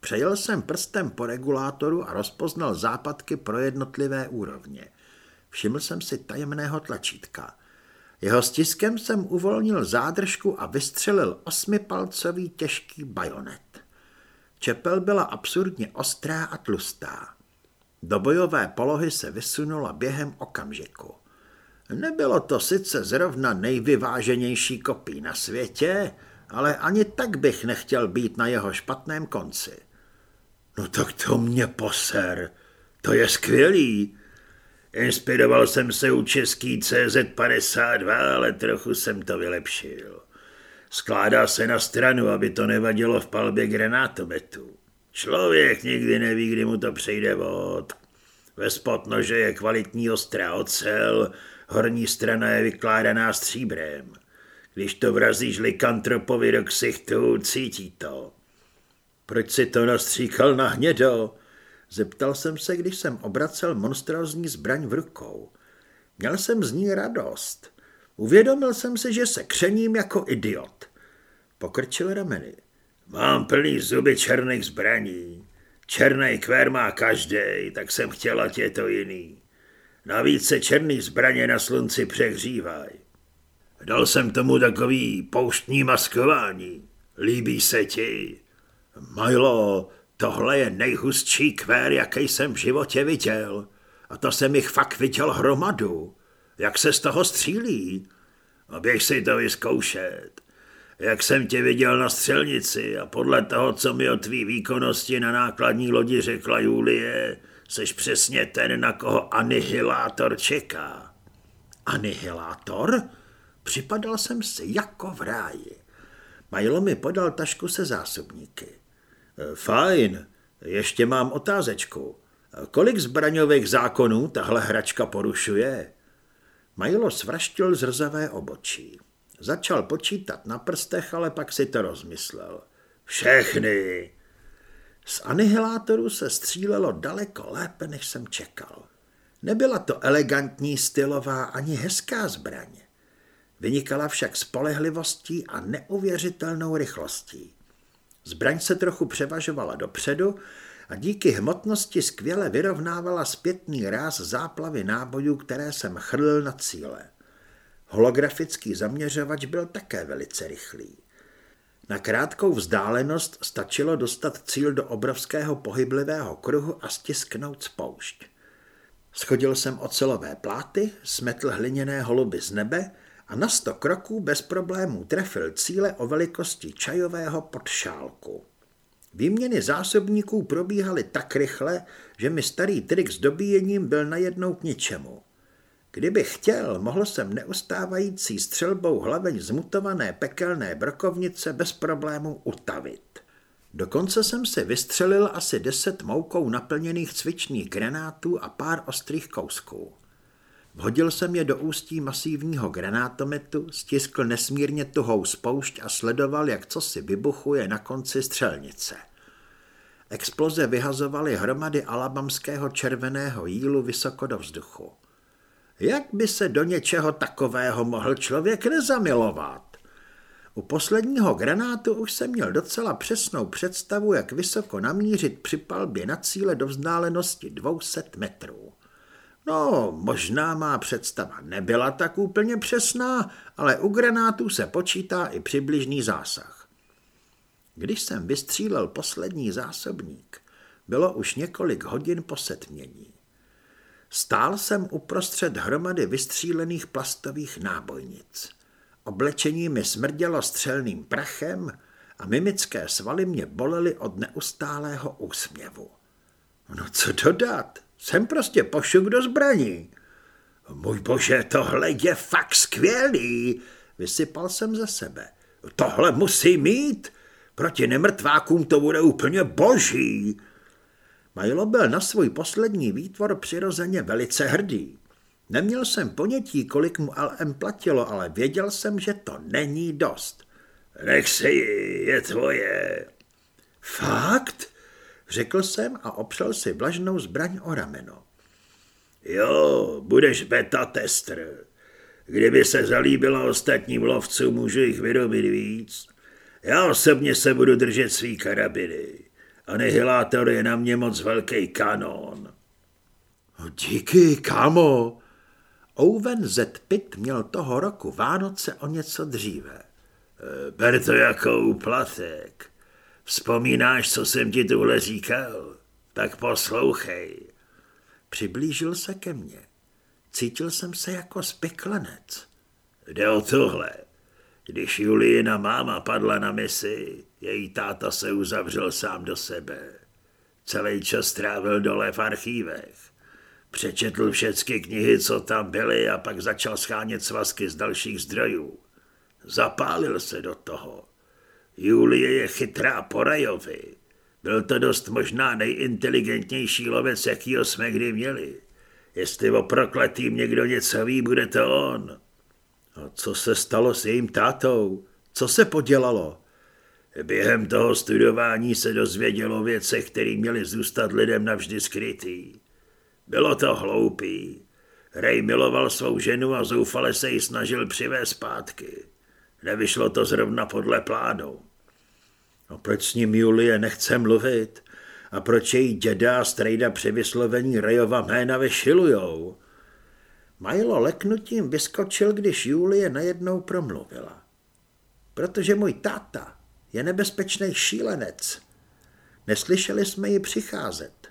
Přejel jsem prstem po regulátoru a rozpoznal západky pro jednotlivé úrovně. Všiml jsem si tajemného tlačítka. Jeho stiskem jsem uvolnil zádržku a vystřelil osmipalcový těžký bajonet. Čepel byla absurdně ostrá a tlustá. Do bojové polohy se vysunula během okamžiku. Nebylo to sice zrovna nejvyváženější kopí na světě, ale ani tak bych nechtěl být na jeho špatném konci. No tak to mě poser, to je skvělý. Inspiroval jsem se u český CZ52, ale trochu jsem to vylepšil. Skládá se na stranu, aby to nevadilo v palbě granátometu. Člověk nikdy neví, kdy mu to přejde vod. Ve spod nože je kvalitní ostrá ocel, horní strana je vykládaná stříbrem. Když to vrazíš likantropovi do ksichtu, cítí to. Proč si to nastříkal na hnědo? Zeptal jsem se, když jsem obracel monstrózní zbraň v rukou. Měl jsem z ní radost. Uvědomil jsem si, že se křením jako idiot. Pokrčil rameny. Mám plný zuby černých zbraní. Černý kvér má každý, tak jsem chtěl, ať je to jiný. Navíc se černý zbraně na slunci přehřívají. Dal jsem tomu takový pouštní maskování. Líbí se ti? Majlo, tohle je nejhustší kvér, jaký jsem v životě viděl. A to jsem jich fakt viděl hromadu. Jak se z toho střílí? A běž si to vyzkoušet. Jak jsem tě viděl na střelnici a podle toho, co mi o tvý výkonnosti na nákladní lodi řekla Julie, seš přesně ten, na koho anihilátor čeká. Anihilátor? Připadal jsem si jako v ráji. Majlo mi podal tašku se zásobníky. Fajn, ještě mám otázečku. Kolik zbraňových zákonů tahle hračka porušuje? Majlo svraštil zrzavé obočí. Začal počítat na prstech, ale pak si to rozmyslel. Všechny. Z anihilátoru se střílelo daleko lépe, než jsem čekal. Nebyla to elegantní, stylová ani hezká zbraň. Vynikala však spolehlivostí a neuvěřitelnou rychlostí. Zbraň se trochu převažovala dopředu a díky hmotnosti skvěle vyrovnávala zpětný ráz záplavy nábojů, které jsem chrlil na cíle. Holografický zaměřovač byl také velice rychlý. Na krátkou vzdálenost stačilo dostat cíl do obrovského pohyblivého kruhu a stisknout spoušť. Schodil jsem ocelové pláty, smetl hliněné holuby z nebe a na sto kroků bez problémů trefil cíle o velikosti čajového podšálku. Výměny zásobníků probíhaly tak rychle, že mi starý trik s dobíjením byl najednou k ničemu. Kdyby chtěl, mohl jsem neustávající střelbou hlaveň zmutované pekelné brokovnice bez problémů utavit. Dokonce jsem si vystřelil asi deset moukou naplněných cvičných granátů a pár ostrých kousků. Vhodil jsem je do ústí masívního granátometu, stiskl nesmírně tuhou spoušť a sledoval, jak co si vybuchuje na konci střelnice. Exploze vyhazovaly hromady alabamského červeného jílu vysoko do vzduchu. Jak by se do něčeho takového mohl člověk nezamilovat? U posledního granátu už jsem měl docela přesnou představu, jak vysoko namířit při palbě na cíle do vzdálenosti 200 metrů. No, možná má představa nebyla tak úplně přesná, ale u granátů se počítá i přibližný zásah. Když jsem vystřílel poslední zásobník, bylo už několik hodin po setmění. Stál jsem uprostřed hromady vystřílených plastových nábojnic. Oblečení mi smrdělo střelným prachem a mimické svaly mě bolely od neustálého úsměvu. No co dodat? Jsem prostě pošuk do zbraní. Můj bože, tohle je fakt skvělý, vysypal jsem ze sebe. Tohle musí mít. Proti nemrtvákům to bude úplně boží. Majlo byl na svůj poslední výtvor přirozeně velice hrdý. Neměl jsem ponětí, kolik mu LM platilo, ale věděl jsem, že to není dost. Nech si je tvoje. Fakt? Řekl jsem a opřel si vlažnou zbraň o rameno. Jo, budeš beta tester. Kdyby se zalíbilo ostatním lovcům, můžu jich vyrobit víc. Já osobně se budu držet svý karabiny. Anihilátor je na mě moc velký kanón. Díky, kámo. Owen Z. Pitt měl toho roku Vánoce o něco dříve. Ber to jako úplatek. Vzpomínáš, co jsem ti tuhle říkal? Tak poslouchej. Přiblížil se ke mně. Cítil jsem se jako spiklenec. Jde o tohle. Když Juliina máma padla na misi, její táta se uzavřel sám do sebe. Celý čas trávil dole v archívech. Přečetl všechny knihy, co tam byly a pak začal schánět svazky z dalších zdrojů. Zapálil se do toho. Julie je chytrá po Rajovi. Byl to dost možná nejinteligentnější lovec, jakýho jsme kdy měli. Jestli o prokletým někdo něco ví, bude to on. A co se stalo s jejím tátou? Co se podělalo? Během toho studování se dozvědělo věcech, které měly zůstat lidem navždy skrytý. Bylo to hloupý. Ray miloval svou ženu a zoufale se ji snažil přivést zpátky. Nevyšlo to zrovna podle plánu. A proč s ním Julie nechce mluvit? A proč její děda a strejda při vyslovení Rejova jména vyšilujou? Majlo leknutím vyskočil, když Julie najednou promluvila. Protože můj táta je nebezpečný šílenec. Neslyšeli jsme ji přicházet.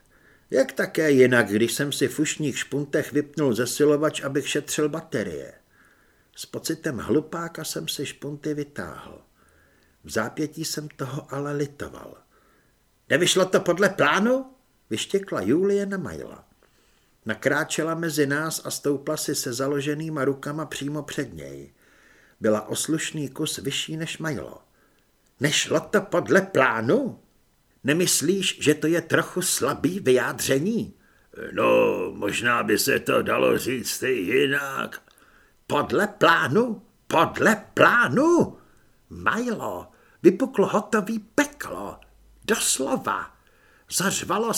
Jak také jinak, když jsem si v ušních špuntech vypnul zesilovač, abych šetřil baterie. S pocitem hlupáka jsem si špunty vytáhl. V zápětí jsem toho ale litoval. Nevyšlo to podle plánu? Vyštěkla Julie na Majla. Nakráčela mezi nás a stoupla si se založenýma rukama přímo před něj. Byla oslušný kus vyšší než Majlo. Nešlo to podle plánu? Nemyslíš, že to je trochu slabý vyjádření? No, možná by se to dalo říct i jinak. Podle plánu? Podle plánu? Majlo, vypuklo hotový peklo. Doslova. Zařvalo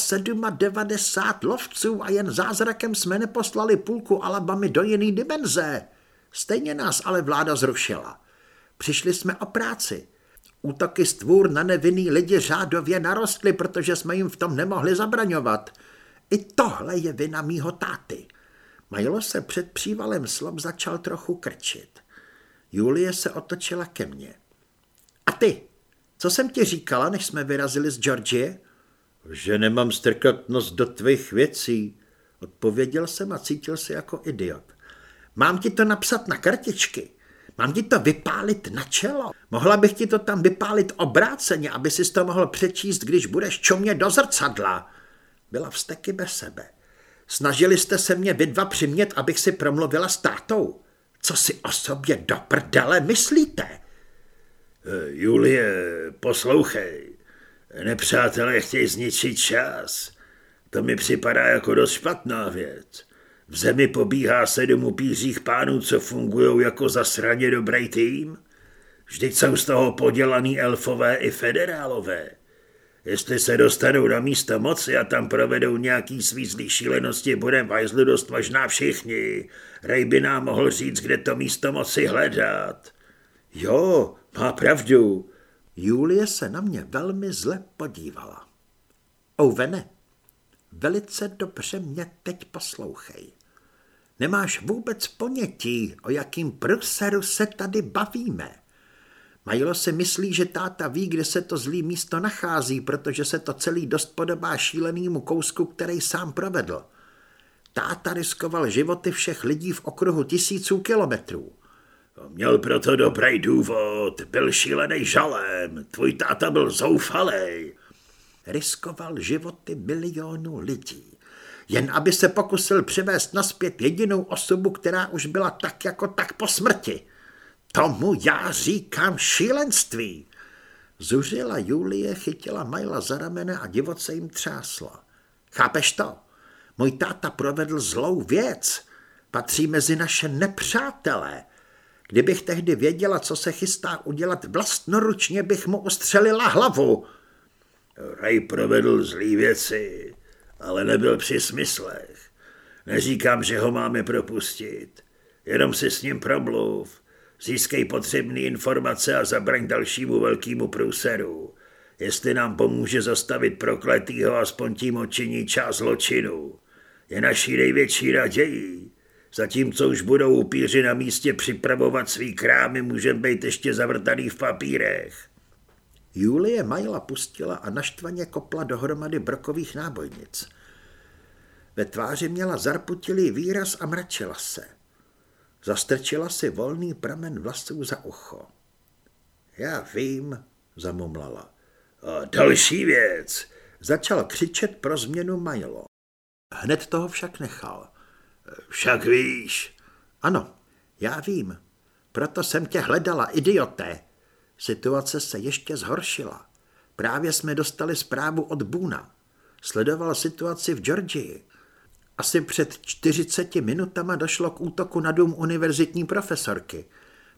97 lovců a jen zázrakem jsme neposlali půlku Alabamy do jiný dimenze. Stejně nás ale vláda zrušila. Přišli jsme o práci. Útoky stvůr na nevinný lidi řádově narostly, protože jsme jim v tom nemohli zabraňovat. I tohle je vina mýho táty. Majlo se před přívalem slob začal trochu krčit. Julie se otočila ke mně. A ty, co jsem ti říkala, než jsme vyrazili z Georgie? Že nemám strkat nos do tvých věcí, odpověděl jsem a cítil se jako idiot. Mám ti to napsat na kartičky. Mám ti to vypálit na čelo? Mohla bych ti to tam vypálit obráceně, aby si to mohl přečíst, když budeš čomě do zrcadla. Byla vsteky bez sebe. Snažili jste se mě vy dva přimět, abych si promluvila s tátou. Co si o sobě do prdele myslíte? Eh, Julie, poslouchej. Nepřátelé chtějí zničit čas. To mi připadá jako dost špatná věc. V zemi pobíhá sedm upířích pánů, co fungují jako zasraně dobrý tým. Vždyť jsou z toho podělaný elfové i federálové. Jestli se dostanou na místo moci a tam provedou nějaký svízlý šílenosti, budem vajzlu dost možná všichni. Rej by nám mohl říct, kde to místo moci hledat. Jo, má pravdu. Julie se na mě velmi zle podívala. Ouvene, velice dobře mě teď poslouchej. Nemáš vůbec ponětí, o jakým pruseru se tady bavíme. Majlo si myslí, že táta ví, kde se to zlý místo nachází, protože se to celý dost podobá šílenýmu kousku, který sám provedl. Táta riskoval životy všech lidí v okruhu tisíců kilometrů. Měl proto dobrý důvod, byl šílený žalem, tvůj táta byl zoufalej. Riskoval životy milionů lidí jen aby se pokusil přivést naspět jedinou osobu, která už byla tak jako tak po smrti. Tomu já říkám šílenství. Zuřila Julie, chytila Majla za ramene a divoce jim třásla. Chápeš to? Můj táta provedl zlou věc. Patří mezi naše nepřátelé. Kdybych tehdy věděla, co se chystá udělat vlastnoručně, bych mu ustřelila hlavu. Ray provedl zlý věci, ale nebyl při smyslech. Neříkám, že ho máme propustit. Jenom si s ním promluv. Získej potřebné informace a zabraň dalšímu velkému průseru. Jestli nám pomůže zastavit prokletýho, aspoň tím očiní část zločinu. Je naší největší nadějí. Zatímco už budou upíři na místě připravovat svý krámy, můžeme být ještě zavrtaný v papírech. Julie Majla pustila a naštvaně kopla dohromady brokových nábojnic. Ve tváři měla zarputilý výraz a mračila se. Zastrčila si volný pramen vlasů za ucho. Já vím, zamumlala. A další věc, začal křičet pro změnu Majlo. Hned toho však nechal. Však víš. Ano, já vím. Proto jsem tě hledala, idioté. Situace se ještě zhoršila. Právě jsme dostali zprávu od Buna. Sledoval situaci v Georgii. Asi před 40 minutama došlo k útoku na dům univerzitní profesorky.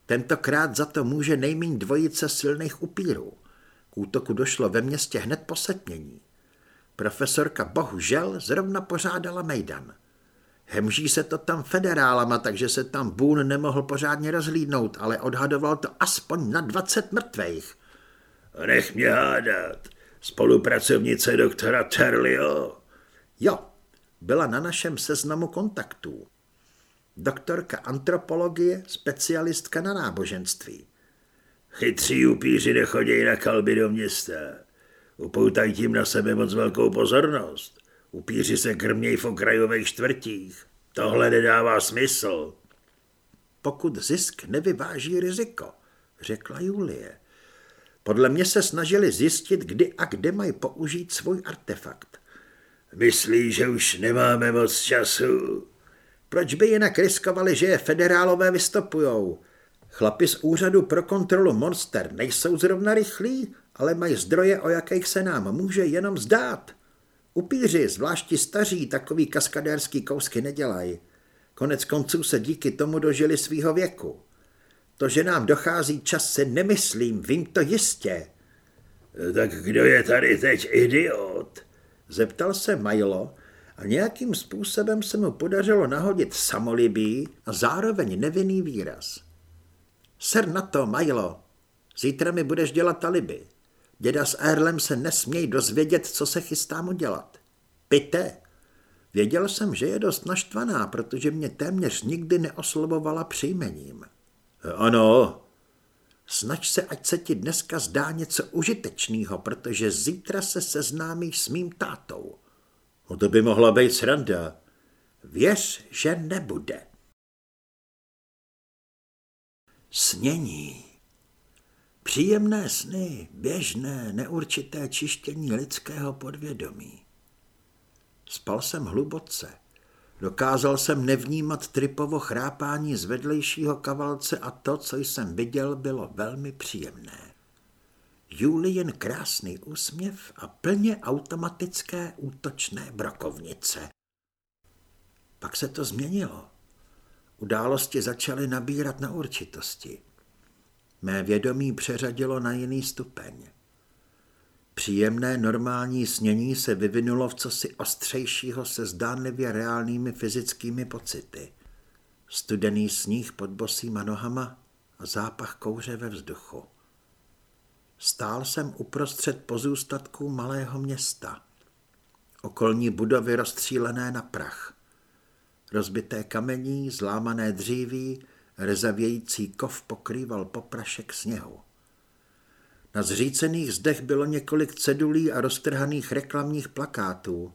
Tentokrát za to může nejméně dvojice silných upírů. K útoku došlo ve městě hned po setmění. Profesorka bohužel zrovna pořádala mejdan. Hemží se to tam federálama, takže se tam Boone nemohl pořádně rozhlídnout, ale odhadoval to aspoň na 20 mrtvejch. Nech mě hádat. Spolupracovnice doktora Terlio? Jo, byla na našem seznamu kontaktů. Doktorka antropologie, specialistka na náboženství. Chytří upíři nechodějí na kalby do města. Upoutají tím na sebe moc velkou pozornost. Upíři se krmějí v okrajových čtvrtích. Tohle nedává smysl. Pokud zisk nevyváží riziko, řekla Julie. Podle mě se snažili zjistit, kdy a kde mají použít svůj artefakt. Myslí, že už nemáme moc času. Proč by jinak riskovali, že je federálové vystopujou? Chlapi z úřadu pro kontrolu monster nejsou zrovna rychlí, ale mají zdroje, o jakých se nám může jenom zdát. Upíři, zvlášť staří, takový kaskadérský kousky nedělají. Konec konců se díky tomu dožili svýho věku. To, že nám dochází čas, si nemyslím, vím to jistě. Tak kdo je tady teď idiot? Zeptal se Majlo a nějakým způsobem se mu podařilo nahodit samolibý a zároveň nevinný výraz. Ser na to, Majlo, zítra mi budeš dělat taliby. Děda s Erlem se nesmějí dozvědět, co se chystám udělat. Pite! Věděl jsem, že je dost naštvaná, protože mě téměř nikdy neoslovovala příjmením. Ano. Snaž se, ať se ti dneska zdá něco užitečného, protože zítra se seznámíš s mým tátou. No to by mohla být sranda. Věř, že nebude. Snění. Příjemné sny, běžné, neurčité čištění lidského podvědomí. Spal jsem hluboce. Dokázal jsem nevnímat tripovo chrápání z vedlejšího kavalce a to, co jsem viděl, bylo velmi příjemné. Julien krásný úsměv a plně automatické útočné brokovnice. Pak se to změnilo. Události začaly nabírat na určitosti. Mé vědomí přeřadilo na jiný stupeň. Příjemné normální snění se vyvinulo v cosi ostřejšího se zdánlivě reálnými fyzickými pocity. Studený sníh pod bosýma nohama a zápach kouře ve vzduchu. Stál jsem uprostřed pozůstatků malého města. Okolní budovy rozstřílené na prach. Rozbité kamení, zlámané dříví, rezavějící kov pokrýval poprašek sněhu. Na zřícených zdech bylo několik cedulí a roztrhaných reklamních plakátů.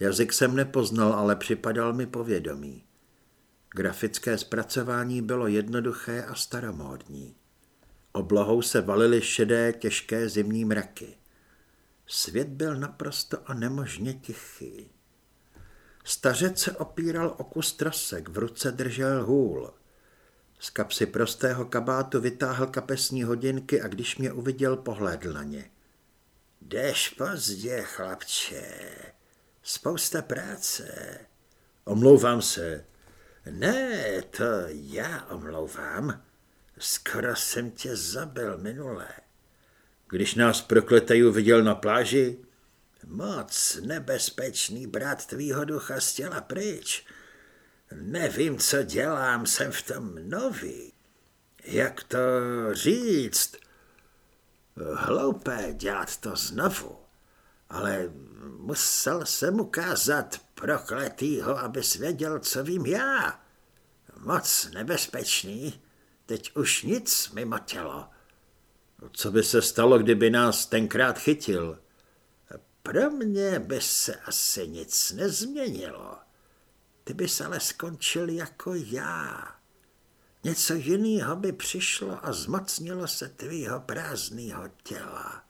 Jazyk jsem nepoznal, ale připadal mi povědomí. Grafické zpracování bylo jednoduché a staromódní. Oblohou se valily šedé, těžké zimní mraky. Svět byl naprosto a nemožně tichý. Stařec se opíral o kus trosek, v ruce držel hůl. Z kapsy prostého kabátu vytáhl kapesní hodinky a když mě uviděl, pohlédl na ně. Jdeš pozdě, chlapče. Spousta práce. Omlouvám se. Ne, to já omlouvám. Skoro jsem tě zabil minule. Když nás prokleteju viděl na pláži? Moc nebezpečný brat tvýho ducha z těla pryč. Nevím, co dělám, jsem v tom nový. Jak to říct? Hloupé dělat to znovu, ale musel jsem ukázat prokletýho, aby věděl, co vím já. Moc nebezpečný, teď už nic mimo tělo. Co by se stalo, kdyby nás tenkrát chytil? Pro mě by se asi nic nezměnilo. Ty bys ale skončil jako já. Něco jiného by přišlo a zmocnilo se tvýho prázdného těla.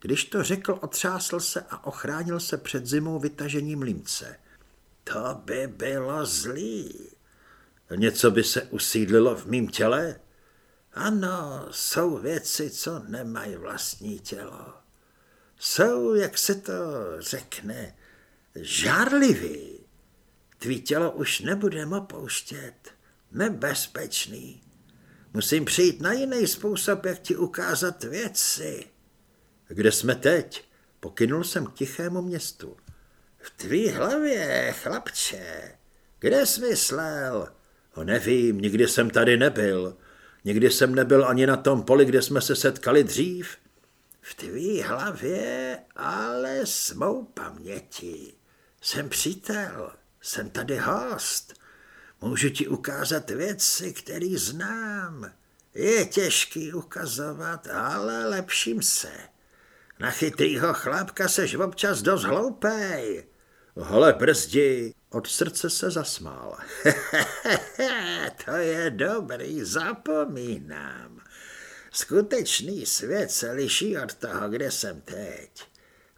Když to řekl, otřásl se a ochránil se před zimou vytažením límce. To by bylo zlý. Něco by se usídlilo v mým těle? Ano, jsou věci, co nemají vlastní tělo. Jsou, jak se to řekne, žárlivý. Tvý tělo už nebudem opouštět. Nebezpečný. Musím přijít na jiný způsob, jak ti ukázat věci. Kde jsme teď? Pokynul jsem k tichému městu. V tvý hlavě, chlapče. Kde jsi myslel? O nevím, nikdy jsem tady nebyl. Nikdy jsem nebyl ani na tom poli, kde jsme se setkali dřív. V tvý hlavě, ale s mou paměti. Jsem přítel. Jsem tady host. Můžu ti ukázat věci, které znám. Je těžký ukazovat, ale lepším se. Na chytrýho chlapka seš občas dost hloupej. Hole, brzdi. Od srdce se zasmál. <laughs> to je dobrý, zapomínám. Skutečný svět se liší od toho, kde jsem teď.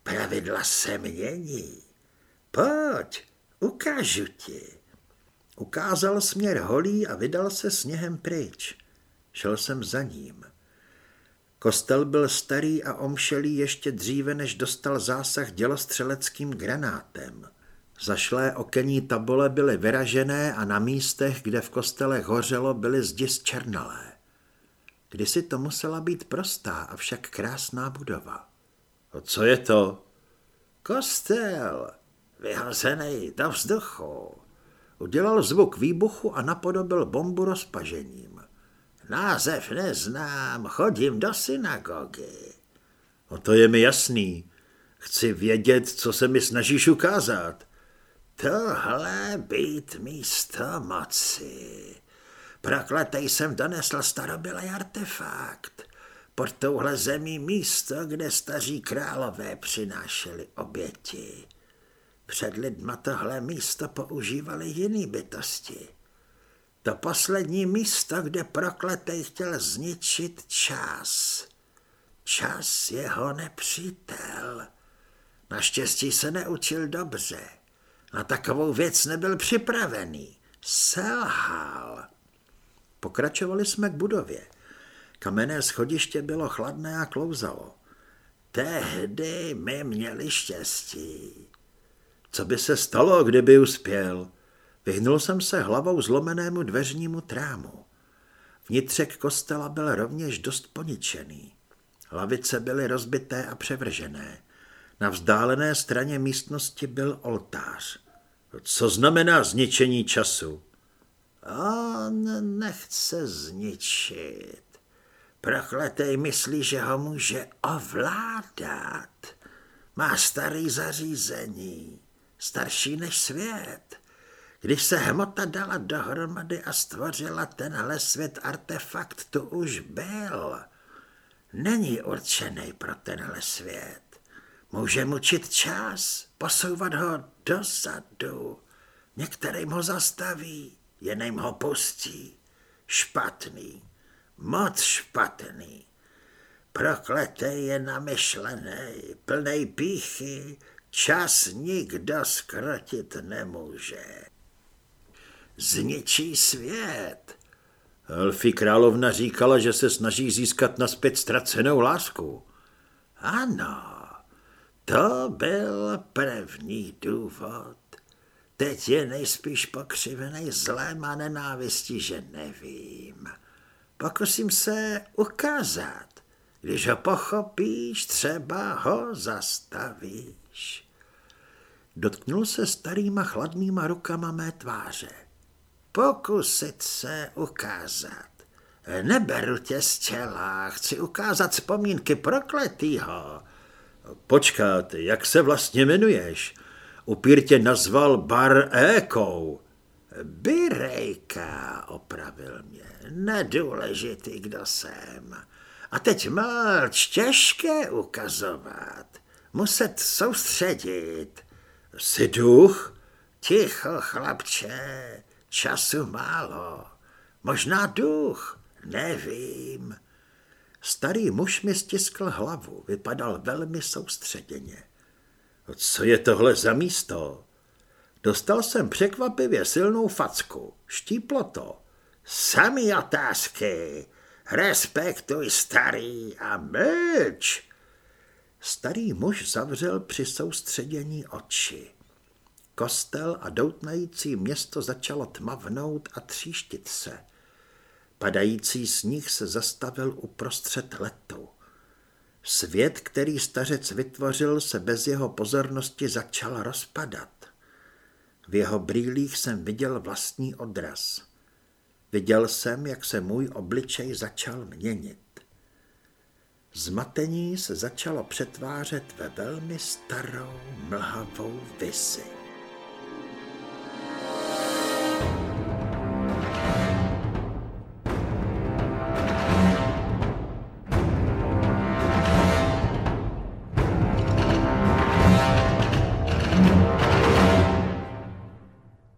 Pravidla se mění. Pojď, Ukážu ti. Ukázal směr holí a vydal se sněhem pryč. Šel jsem za ním. Kostel byl starý a omšelý ještě dříve, než dostal zásah dělostřeleckým granátem. Zašlé okenní tabole byly vyražené a na místech, kde v kostele hořelo, byly zdi zčernalé. Kdysi to musela být prostá, avšak krásná budova. A co je to? Kostel, vyhozený do vzduchu. Udělal zvuk výbuchu a napodobil bombu rozpažením. Název neznám, chodím do synagogy. O to je mi jasný. Chci vědět, co se mi snažíš ukázat. Tohle být místo moci. Prokletej jsem donesl starobylý artefakt. Pod touhle zemí místo, kde staří králové přinášeli oběti. Před lidma tohle místo používali jiný bytosti. To poslední místo, kde prokletej chtěl zničit čas. Čas jeho nepřítel. Naštěstí se neučil dobře. Na takovou věc nebyl připravený. Selhal. Pokračovali jsme k budově. Kamenné schodiště bylo chladné a klouzalo. Tehdy my měli štěstí. Co by se stalo, kdyby uspěl? Vyhnul jsem se hlavou zlomenému dveřnímu trámu. Vnitřek kostela byl rovněž dost poničený. Lavice byly rozbité a převržené. Na vzdálené straně místnosti byl oltář. Co znamená zničení času? On nechce zničit. Prokletej myslí, že ho může ovládat. Má starý zařízení, starší než svět. Když se hmota dala dohromady a stvořila tenhle svět, artefakt tu už byl. Není určený pro tenhle svět. Může mučit čas, posouvat ho dozadu. Některým ho zastaví, jiným ho pustí. Špatný, moc špatný. Prokletý je namyšlený, plnej píchy, čas nikdo skrotit nemůže. Zničí svět. Elfí královna říkala, že se snaží získat naspět ztracenou lásku. Ano, to byl první důvod. Teď je nejspíš pokřivený zlém a nenávistí, že nevím. Pokusím se ukázat. Když ho pochopíš, třeba ho zastavíš. Dotknul se starýma chladnýma rukama mé tváře. Pokusit se ukázat. Neberu tě z těla, chci ukázat vzpomínky prokletýho. Počkat, jak se vlastně jmenuješ? Upír tě nazval Bar Ékou. Birejka, opravil mě. Nedůležitý, kdo jsem. A teď mlč, těžké ukazovat. Muset soustředit. Jsi duch? Ticho, chlapče, času málo. Možná duch, nevím. Starý muž mi stiskl hlavu, vypadal velmi soustředěně. Co je tohle za místo? Dostal jsem překvapivě silnou facku. Štíplo to. Samý otázky. Respektuj starý a mlč. Starý muž zavřel při soustředění oči. Kostel a doutnající město začalo tmavnout a tříštit se. Padající sníh se zastavil uprostřed letu. Svět, který stařec vytvořil, se bez jeho pozornosti začal rozpadat. V jeho brýlích jsem viděl vlastní odraz. Viděl jsem, jak se můj obličej začal měnit. Zmatení se začalo přetvářet ve velmi starou mlhavou visi.